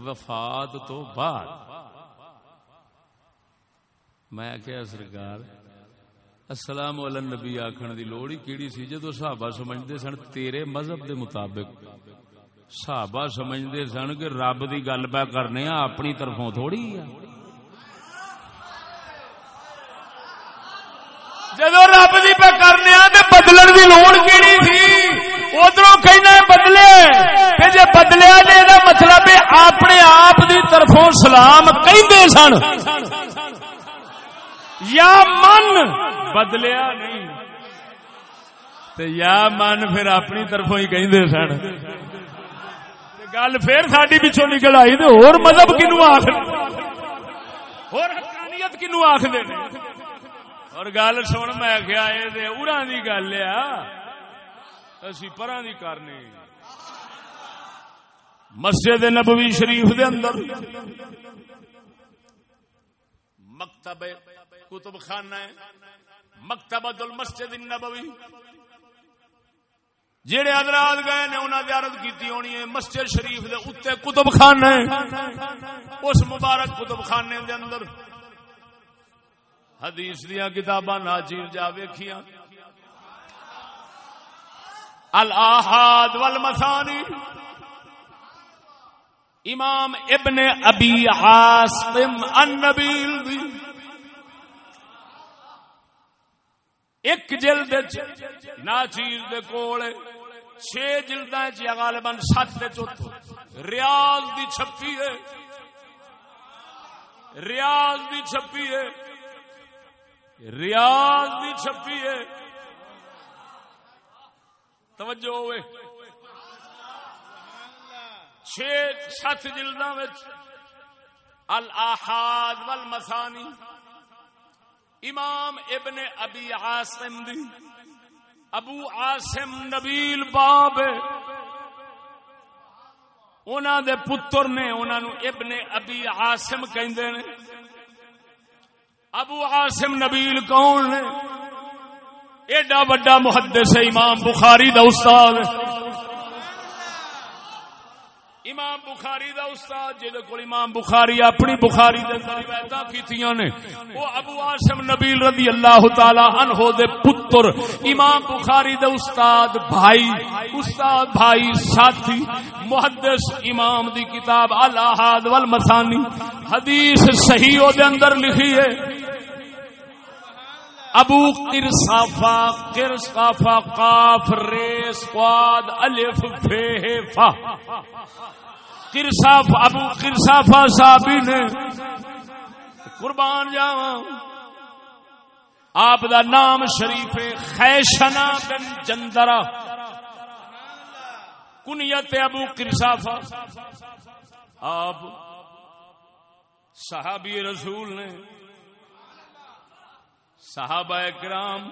وفات تو بعد۔ میں آخیا سرکار، السلام علی نبی آخر دی لوڑ ہی کیڑی سی جدو صحابہ سمجھتے سن تیرے مذہب دے مطابق۔ صحابہ سمجھتے سن کہ رب دی گل پہ کرنے اپنی طرفوں تھوڑی جدو رب دی پہ کرنے بدلن دی لوڑ کیڑی تھی ادھر کہنا بدلے جی بدلیا جی مطلب اپنے آپ دی طرفوں سلام کہیں سن یا من بدلیا نہیں یا من پھر اپنی طرفوں ہی کہیں سن گل پھر ساری پچھو نکل آئی تو اور مذہب کنو آخر اور حقانیت کنو آخر اور گل سن میں کیا یہ ارا کی گل اسی پرا دی کرنی مسجد نبوی شریف دے اندر مکتب کتب خانہ مکتبۃ المسجد النبوی۔ جہے حضرات گئے نے انہوں نے عرض کی ہونی ہے، مسجد شریف دے اتنے کتب خانہ اس مبارک کتب خانے دے اندر حدیث دیا کتاباں ناچیر جا ویکھیاں۔ الحاد والمثانی۔ امام ابن ابی عاصم النبیل دی ایک جلد ناچیر دے کول چھ جلداں چ غالباً سات چوتھو ریاض دی چھپی ہے۔ ریاض دی چھپی ہے۔ ریاض بھی چھپی ہے۔ توجہ ہوئے۔ چھ سات جلد الحاد ول مسانی امام ابن ابی عاصم دی۔ ابو عاصم نبیل باب انہوں دے پتر نے انہوں ابن ابی عاصم کہندے نے۔ ابو عاصم نبیل کون نے ایڈا وڈا محدث امام بخاری دا استاد امام بخاری دا استاد جہد کو امام بخاری اپنی بخاری دے روایتاں کیتیاں نے او ابو عاصم نبیل رضی اللہ تعالی عنہ دے پتر، امام بخاری دے استاد بھائی استاد بھائی ساتھی، محدث امام دی کتاب الاحاد والمثانی، حدیث صحیح او دے اندر لکھی ہے۔ ابو کرسافا کرسافا قاف ریس قاد الف فہ فا۔ کرساف ابو کرسافا صحابی نے قربان جاواں۔ آپ دا نام شریف خیشنا بن جندرا۔ کنیت ابو کرسافا آپ صحابی رسول نے صحابہ کرام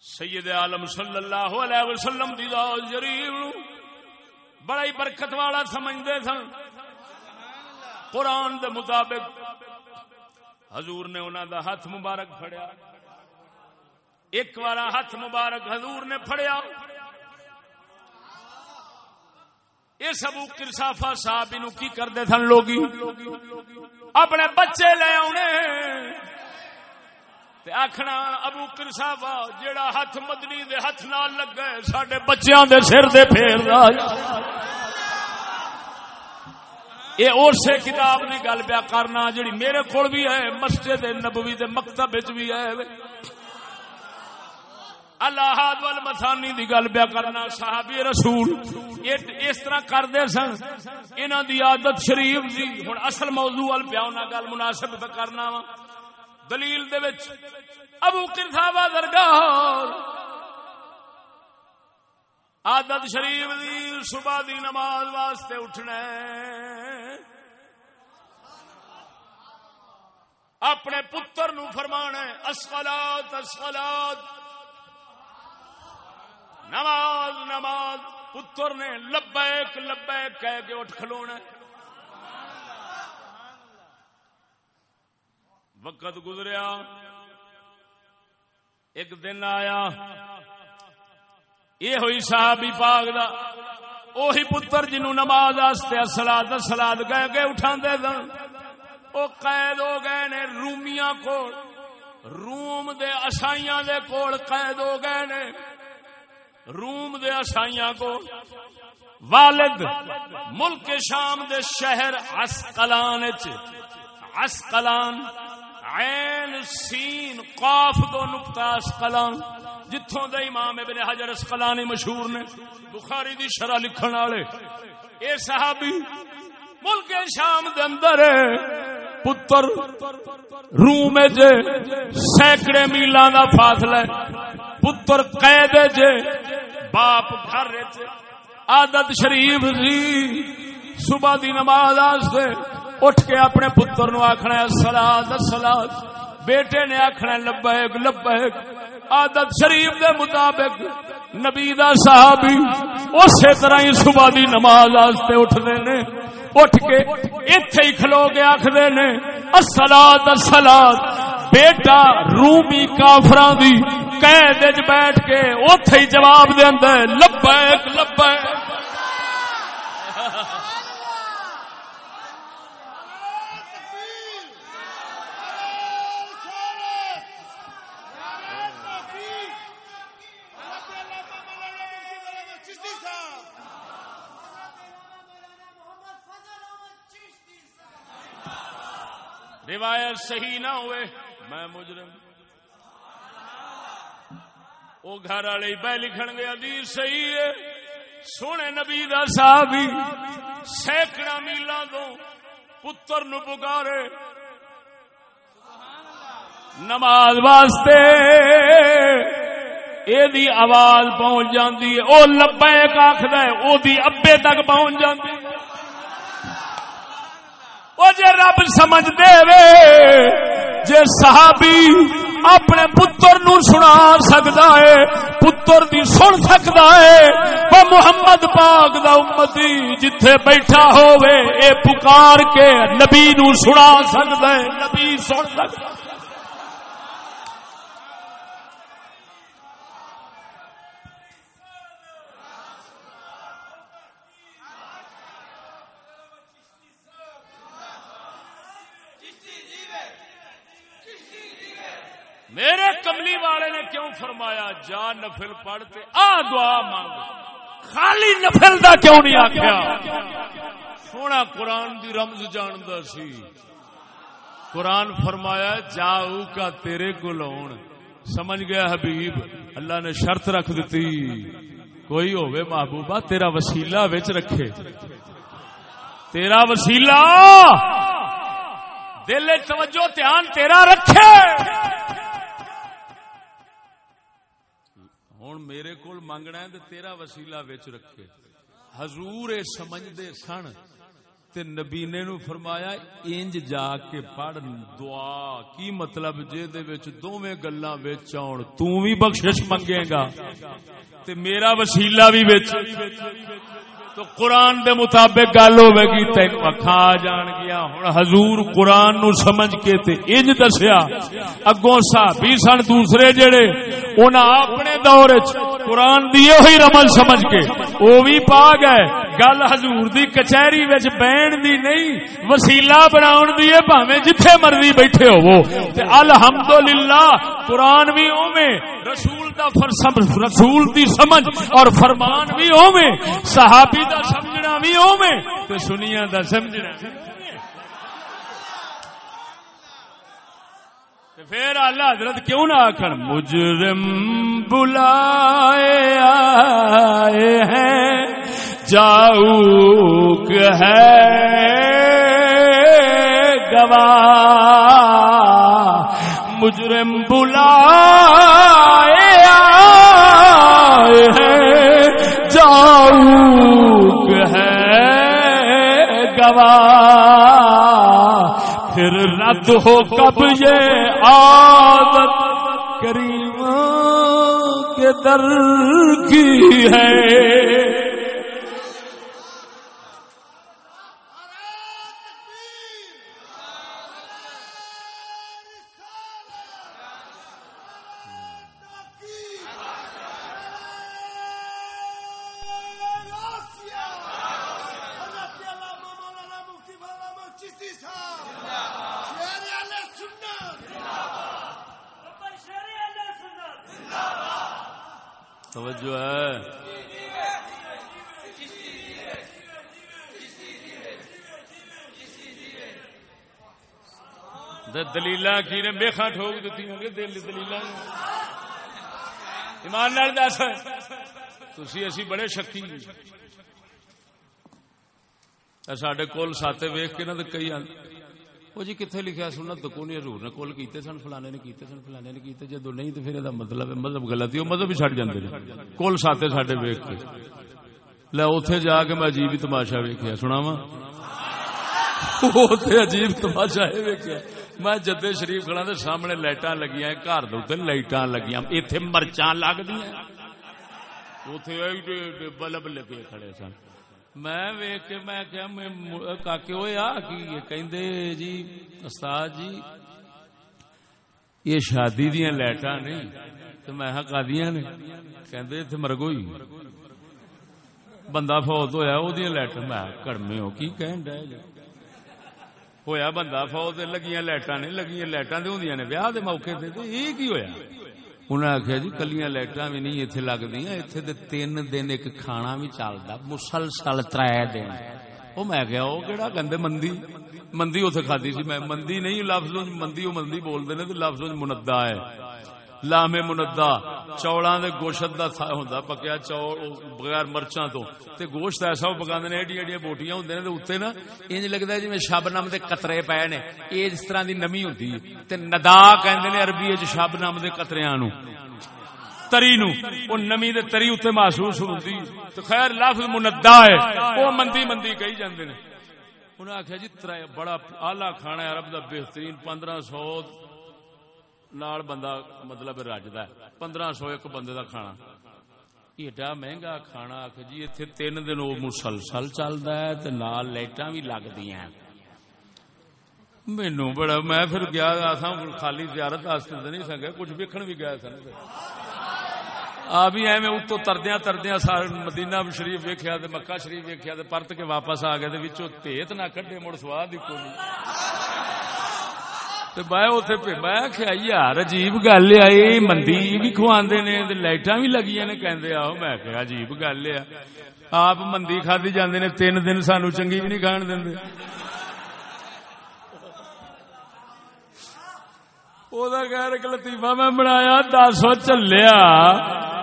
سید عالم صلی اللہ علیہ وسلم دی ذات شریف بڑا ہی برکت والا سمجھتے سن۔ قرآن دے مطابق حضور نے انہوں دا ہاتھ مبارک پھڑیا۔ ایک بار ہاتھ مبارک حضور نے پھڑیا۔ یہ سب کرسافا صاحب کی کرتے سن لوگ اپنے بچے لے آنے آخنا ابو کرسافا جیڑا ہاتھ مدنی دے ہاتھ نال لگ گئے سڈے بچیاں دے سر دے پھیر یہ اسے کتاب کی گل پیا کرنا جڑی میرے کو بھی ہے، مسجد نبوی دے مکتب بھی ہے۔ اللہ وال مسانی دی گل پیا کرنا، صحابی رسول۔ اس طرح کرتے سن انہوں دی عادت شریف دی۔ ہوں اصل موضوع وال پیا گل مناسب کرنا وا۔ دلیل دے وچ ابو کرساوا درگاہ عادت شریف دی صبح دی نماز واسطے اٹھنا اپنے پتر نو فرمانا اسفلات اسفلات نماز نماز۔ پتر نے لبیک لبیک کہہ کے اٹھ کھلونا وقت گزریا۔ ایک دن آیا۔ یہ ہوئی صحابی پاک دا۔ اوہی پتر جنو نماز آستے سلاد سلاد کہہ کے اٹھا دے دن او قید ہو گئے نے رومیاں کو روم دے اسائیاں دے کول قید ہو گئے نے۔ روم دے عیسائیاں کو والد ملک شام دے شہر اسقلان اسقلان عین سین قاف دو نقطہ اسقلان، جتھوں دے امام ابن حجر اسقلانی مشہور نے بخاری دی شرح لکھن والے۔ اے صحابی، ملک شام دے اندر پتر روم جے، سینکڑے میلاں دا فاصلہ پتر قید جے، باپ گھر عادت شریف سی صبح دی نماز آستے۔ اٹھ کے اپنے پتر نو آخنا سلاد سلاد۔ بیٹے نے آخنا لبیک لبیک۔ عادت شریف دے مطابق نبی دا صحابی اسی طرح ہی صبح دی نماز آستے اٹھتے نے۔ اٹھ کے اتے ہی کھلو کے آخر نے سلاد سلاد بیٹا رومی کافران دی قید بیٹھ کے اتے ہی جواب دے لبیک لبیک۔ روایت صحیح نہ ہوئے، میں مجرم۔ وہ گھر والے پہ لکھن گے، حدیث صحیح ہے۔ سونے نبی دا صحابی سینکڑا میلا تو پتر نو پکارے۔ نماز واسطے دی آواز پہنچ جاندی ہے، او لبیک آخد ہے، او دی ابے تک پہنچ جاندی وہ جے رب سمجھ دے وے، جے صحابی اپنے پتر نو سنا سکتا ہے، پتر دی سن سکتا ہے، وہ محمد پاک دا امتی جتھے بیٹھا ہوئے اے پکار کے نبی نو سنا سکتا ہے، نبی سن سکتا ہے۔ میرے کملی والے نے کیوں فرمایا، جا نفل پڑھتے آ دعا مانگ۔ خالی نفل دا کیوں نہیں آخیا سونا قرآن دی رمز جاندا سی۔ قرآن فرمایا، جاؤ کا تیرے کو لون سمجھ گیا حبیب؟ اللہ نے شرط رکھ دیتی کوئی ہوئے محبوبہ، تیرا وسیلہ وچ رکھے۔ تیرا وسیلہ! دل توجہ، دھیان تیرا رکھے۔ ہوں میرے کول منگنا ہے تیرا وسیلہ وچ رکھے حضور اے سمجھتے سن تے نبی نے نو فرمایا انج جا کے پڑھ دعا کی مطلب جے دے وچ دوویں گلاں وچ آن تو وی بخشش منگے گا تے میرا وسیلہ بھی وچ تو قرآن دے مطابق گل ہوے گی تین اکھا جان گیا ہن حضور قرآن نو سمجھ کے تے انج دسیا۔ اگوں صحابی سن دوسرے جڑے انہاں اپنے دور وچ قرآن دی ہوئی رمل سمجھ کے۔ او بھی پا گئے۔ گل حضور دی کچہری وچ بہن دی نہیں، وسیلہ بناون دی ہے، بھاویں جتھے مرضی بیٹھے ہوو۔ تے الحمدللہ قرآن بھی اوویں رسول دا فرسم رسول دی سمجھ اور فرمان بھی اوویں صحابی دا سمجھنا بھی اوویں تے سنیاں دا سمجھنا۔ پھر اللہ حضرت کیوں نہ آخر مجرم بلائے آئے ہیں، جاؤک ہے گوا مجرم بلائے آئے ہیں۔ ہے گواہ۔ پھر رد ہو کب یہ عادت؟ کریم کے در کی ہے۔ توجہ ہے۔ دلیل کی نے میخا ٹھوک دیتی ہوں گے، دل دلیل ایمان لال دس۔ تھی اسی بڑے شکی۔ سڈے کول ساتے ویخ کے نا کئی وہ جی کتنے لکھا سنت تو کون حضور نے کول کیتے سن فلانے نے کیتے سن فلانے نے کیتے جدو نہیں تو پھر یہ مطلب مذہب غلط ہی مذہب ہی چڑ جاتے ہیں کول ساتے ساڈے ویک کے لے اتے جا کے میں عجیب ہی تماشا ویکیا سنا وا عجیب تماشا یہ ویکیا میں جدے شریف کھڑا تو سامنے لائٹاں لگیاں گھر دے لائٹاں لگیاں اتنے مرچاں لگ دیا بلب لگے کھڑے سن میں ویک کے میں کیا کاکے ہوئے، آ کی کہندے جی استاد جی یہ شادی دیا لائٹاں نہیں تو میں کا نے؟ کہندے اتنے مرگوئی بندہ فوت ہویا وہ لائٹ میں کڑمے ہو کی کہن ڈے جی ہویا بندہ فوت، لگیاں لائٹاں نہیں لگیاں لائٹاں دے ہوندیاں نے بیاہ دے موقع تے یہ کی ہویا؟ انہیں آخیا جی کلیاں لائٹاں بھی نہیں اتنے لگتی اتنے تو تین دن ایک کھانا بھی چلتا مسلسل تر دن وہ میں گیا وہ کہڑا گندے مندی مندی اتنے کھدی سی میں مندی نہیں لفظ مندی وہ مندی بولتے ہیں لفظ مندا ہے لامے مندا چوڑا دے گوشت دا ہوندا پکیا چوڑ بغیر مرچاں تو۔ تے گوشت ایسا پکاندے نے، ایڈی ایڈی بوٹیاں ہوندے نے تے اوتے نا انج لگدا ہے جویں شبنم دے قطرے پے نے۔ اے اس طرح دی نمی ہوندی تے ندا کہندے نے عربی وچ شبنم دے قطریاں نو تری نو او نمی دے تری اوتے محسوس ہوندی۔ تے خیر لفظ مندا ہے۔ او مندی مندی کہی جاندے نے۔ انہاں آکھیا جی بڑا اعلی کھانا ہے، عرب دا بہترین 1500 نال بندہ مطلب رجدا ہے پندرہ سو ایک بندے دا کھانا ایڈا مہنگا کھانا آخ جی اتنے تین دن وہ مسلسل چلتا ہے تے نال لائٹاں بھی لگتی ہیں مینو بڑا میں پھر گیا تھا خالی زیارت واسطے نہیں سکیا کچھ ویکھن بھی گیا سن آ بھی ایویں اتو تردیا تردیا سارے مدینہ شریف ویکیا مکہ شریف ویکیا پرت کے واپس آ گئے تیت نہ کڈے مڑ سواد ہی کوئی میں کیا یار عجیب گل آئی مندی بھی کھواندے نے لائٹاں بھی لگیاں نے کہندے آو میں کہا عجیب گل ہے آپ مندی کھادی جاندے نے تین دن سانو چنگی بھی نہیں کھان دے خیر ایک لطیفہ میں بنایا دس سو چلیا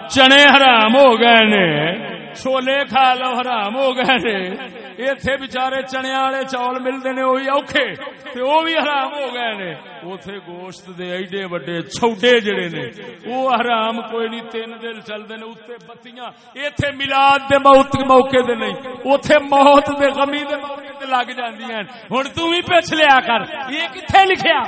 چنے حرام ہو گئے نے چھولے کھا لو حرام ہو گئے نے ایتھے بچارے چنیا والے چول ملتے نے وہی اوکھے، تے وہ بھی حرام ہو گئے نے۔ اوتھے گوشت دے ایڈے وڈے چھوٹے جڑے نے۔ وہ حرام کوئی نہیں، تین دن چلتے نے اتنے بتیاں۔ ایتھے ملاد دے موت موقع دے نہیں، اوتھے موت دے غمی دے موقع تے لگ جاندیاں ہن تو بھی پچھ لیا کر، یہ کتنے لکھیا؟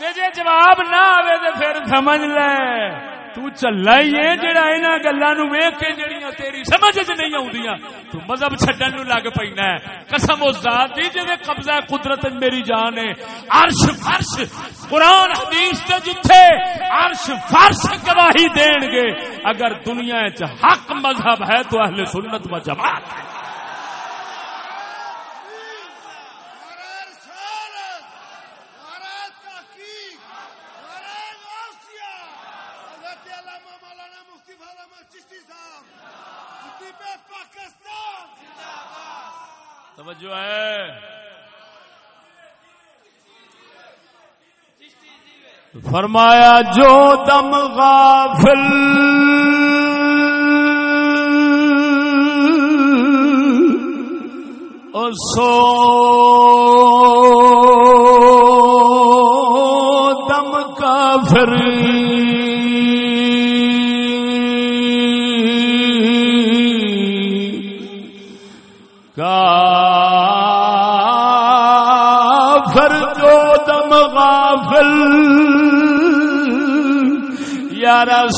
جی جواب نہ آئے تو پھر سمجھ لے۔ تو چلا ہی ہے جڑا انہاں گلاں نو ویکھ کے جڑیاں تیری سمجھ وچ نہیں اوندیاں تو مذہب چھڈن نو لگ پینا ہے۔ قسم او ذات دی جے قبضہ قدرت میری جان ہے۔ عرش فرش، قرآن، حدیث تے جتھے عرش فرش گواہی دین گے۔ اگر دنیا وچ حق مذہب ہے تو اہل سنت و جماعت ہے۔ توجہ ہے۔ فرمایا جو دم غافل سو دم کافر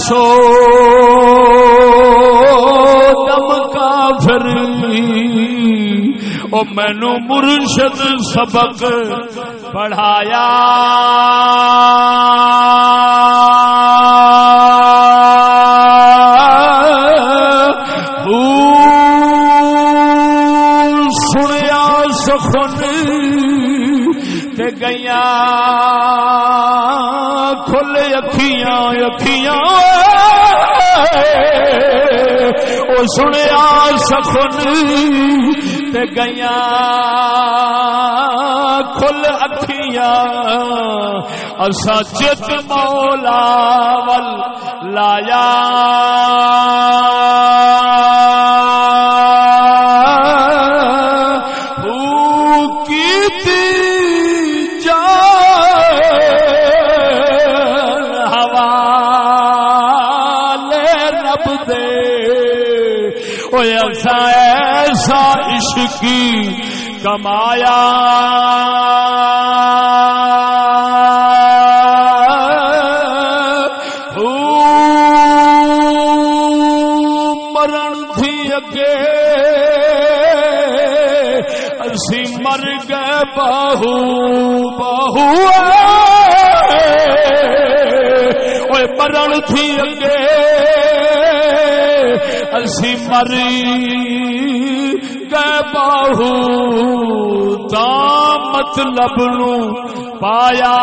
سو دم کافر۔ او مینو مرشد سبق پڑھایا۔ سنیا سخن گیا کھل اکھیاں اکھیاں او سنیا سخن تے گیا کھل اکھیاں اسا چت مولا ول لایا عشقی کمایا۔ مرن تھی اگے۔ اسی مر گئے بہو بہو مرن تھی اگے۔ اسی مری۔ باہو تا مطلب نو پایا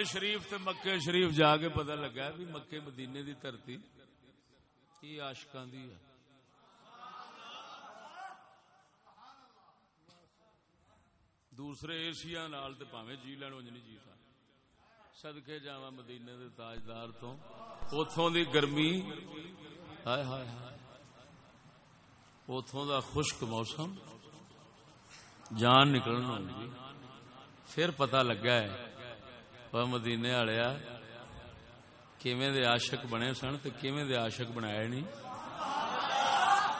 مدینے شریف تے مکے شریف جا کے پتہ لگا بھی مکے مدینے دی دھرتی کی آشکاں دی ہے۔ دوسرے ایشیا نال تے پاویں جی لین انج نہیں جی سا۔ صدقے جاواں مدینے دے تاجدار تو۔ اوتھوں دی گرمی۔ ہائے ہائے ہائے۔ اوتھوں دا خشک موسم۔ جان نکلنا ہوندی پھر پتا لگا ہے۔ وہ مدینے والیا آشک بنے سن تو دے آشک بنایا نہیں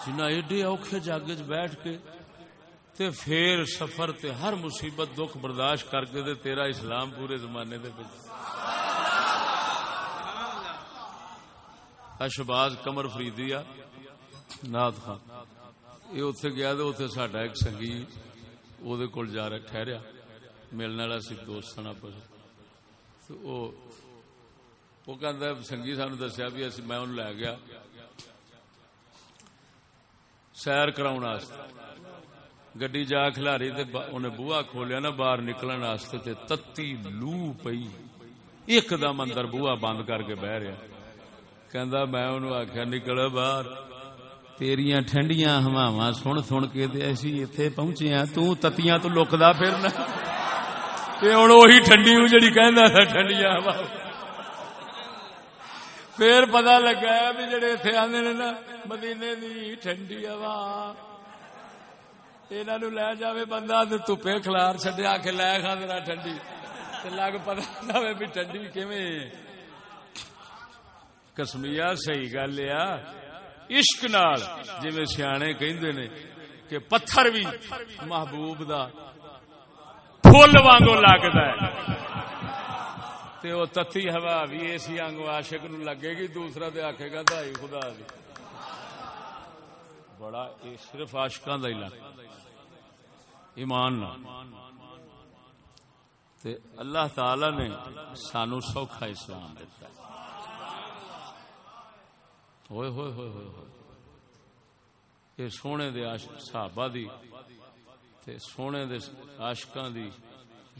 جنہ ایڈے اوکھے جاگ چ بیٹھ کے تے پھر سفر تے ہر مصیبت دکھ برداشت کر کے تیرا اسلام پورے زمانے دے اشباز کمر فریدی آ نات خان یہ اتے گیا تو اتے ساڈا ایک سنگی وہ کول جا رہا ٹھہریا ملنے والا سی دوست سن آپس وہ وہ سنگھی سانو دسیا بھی اسی میں انہوں لے گیا۔ سیر کراؤن گڈی جا کھلاری تے بوا کھولیا نا، باہر نکلن واسطے تے تتی لو پئی۔ ایک دم اندر بوا بند کر کے بہ رہا کہندا، میں انہوں آخیا نکل باہر۔ تیریاں ٹھنڈیاں ہواواں سن سن کے تے اسی ایتھے پہنچے ہاں۔ تو تتیاں تو لکدا پھرنا۔ تے ہن وہی ٹھنڈی جڑی کہندا تھا ٹھنڈیاں ہوا پھر پتہ لگا بھی جڑے ایتھے آندے نے نا، مدینے دی ٹھنڈی ہوا انہاں نو لے جاوے بندہ تے تپے کھلار چھڈیا کے لے کھا کھاندرا ٹھنڈی۔ تے لگ پتہ لگے بھی ٹھنڈی کیویں۔ کسمیا صحیح گل ہے عشق نال جی سیانے کہندے نے کہ پتھر بھی محبوب دا۔ فل وانگو لگتا ہے۔ تے وہ تتی ہوا بھی اسی آنگو عاشق نو لگے گی، دوسرا تے آکھے گا، دائی خدا دی۔ بڑا اے صرف عاشقاں دا علاقہ ایمان نہ تے اللہ تعالی نے سانو سوکھا اسلام دیتا ہے۔ ہوئے ہوئے ہوئے ہوئے ہوئے۔ یہ سونے دے صحابہ دی تے سونے دے عاشقاں دی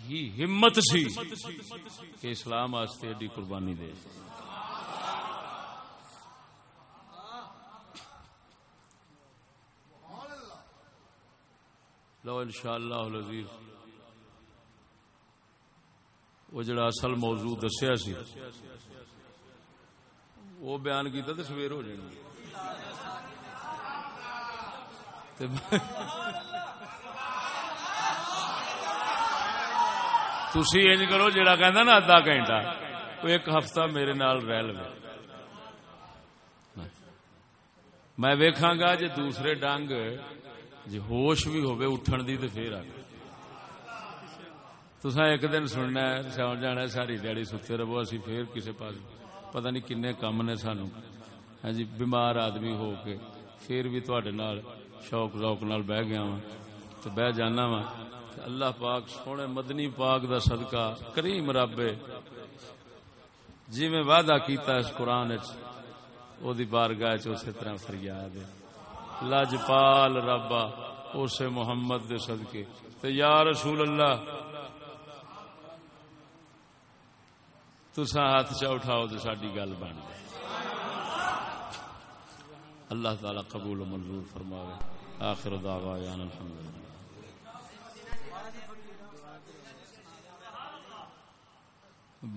ہی ہمت سی کہ اسلام واسطے ایڈی قربانی دے۔ لو انشاءاللہ العزیز، وہ جڑا اصل موضوع دسیا سی، وہ بیان کیتا تو سویر ہو جانی تھی انج کرو جڑا کہندا نا ادھا گھنٹہ وہ ایک ہفتہ میرے نال رہ لو میں ویکھاں گا جے دوسرے ڈنگ جی ہوش بھی ہوے اٹھن دی تے پھر آ تسا ایک دن سننا ہے سو جانا ساری دیہی ستے رہو اسی پھر کسے پاس پتہ نہیں کنے کم نے سانو ہاں جی بیمار آدمی ہو کے پھر بھی تواڈے نال شوق ذوق نال بہ گیا وا تو بہ جانا اللہ پاک، سونے مدنی پاک دا صدقہ، کریم رب جی میں وعدہ کیتا اس قرآن او دی بارگاہ چ اسی طرح فریاد ہے۔ لاجپال ربا اسے محمد دے صدقے۔ تے یا رسول اللہ تسا ہاتھ چا اٹھاؤ تو ساری گل بن جائے۔ اللہ تعالی قبول و منظور فرماوے۔ آخر دعوانا الحمدللہ۔ Bye.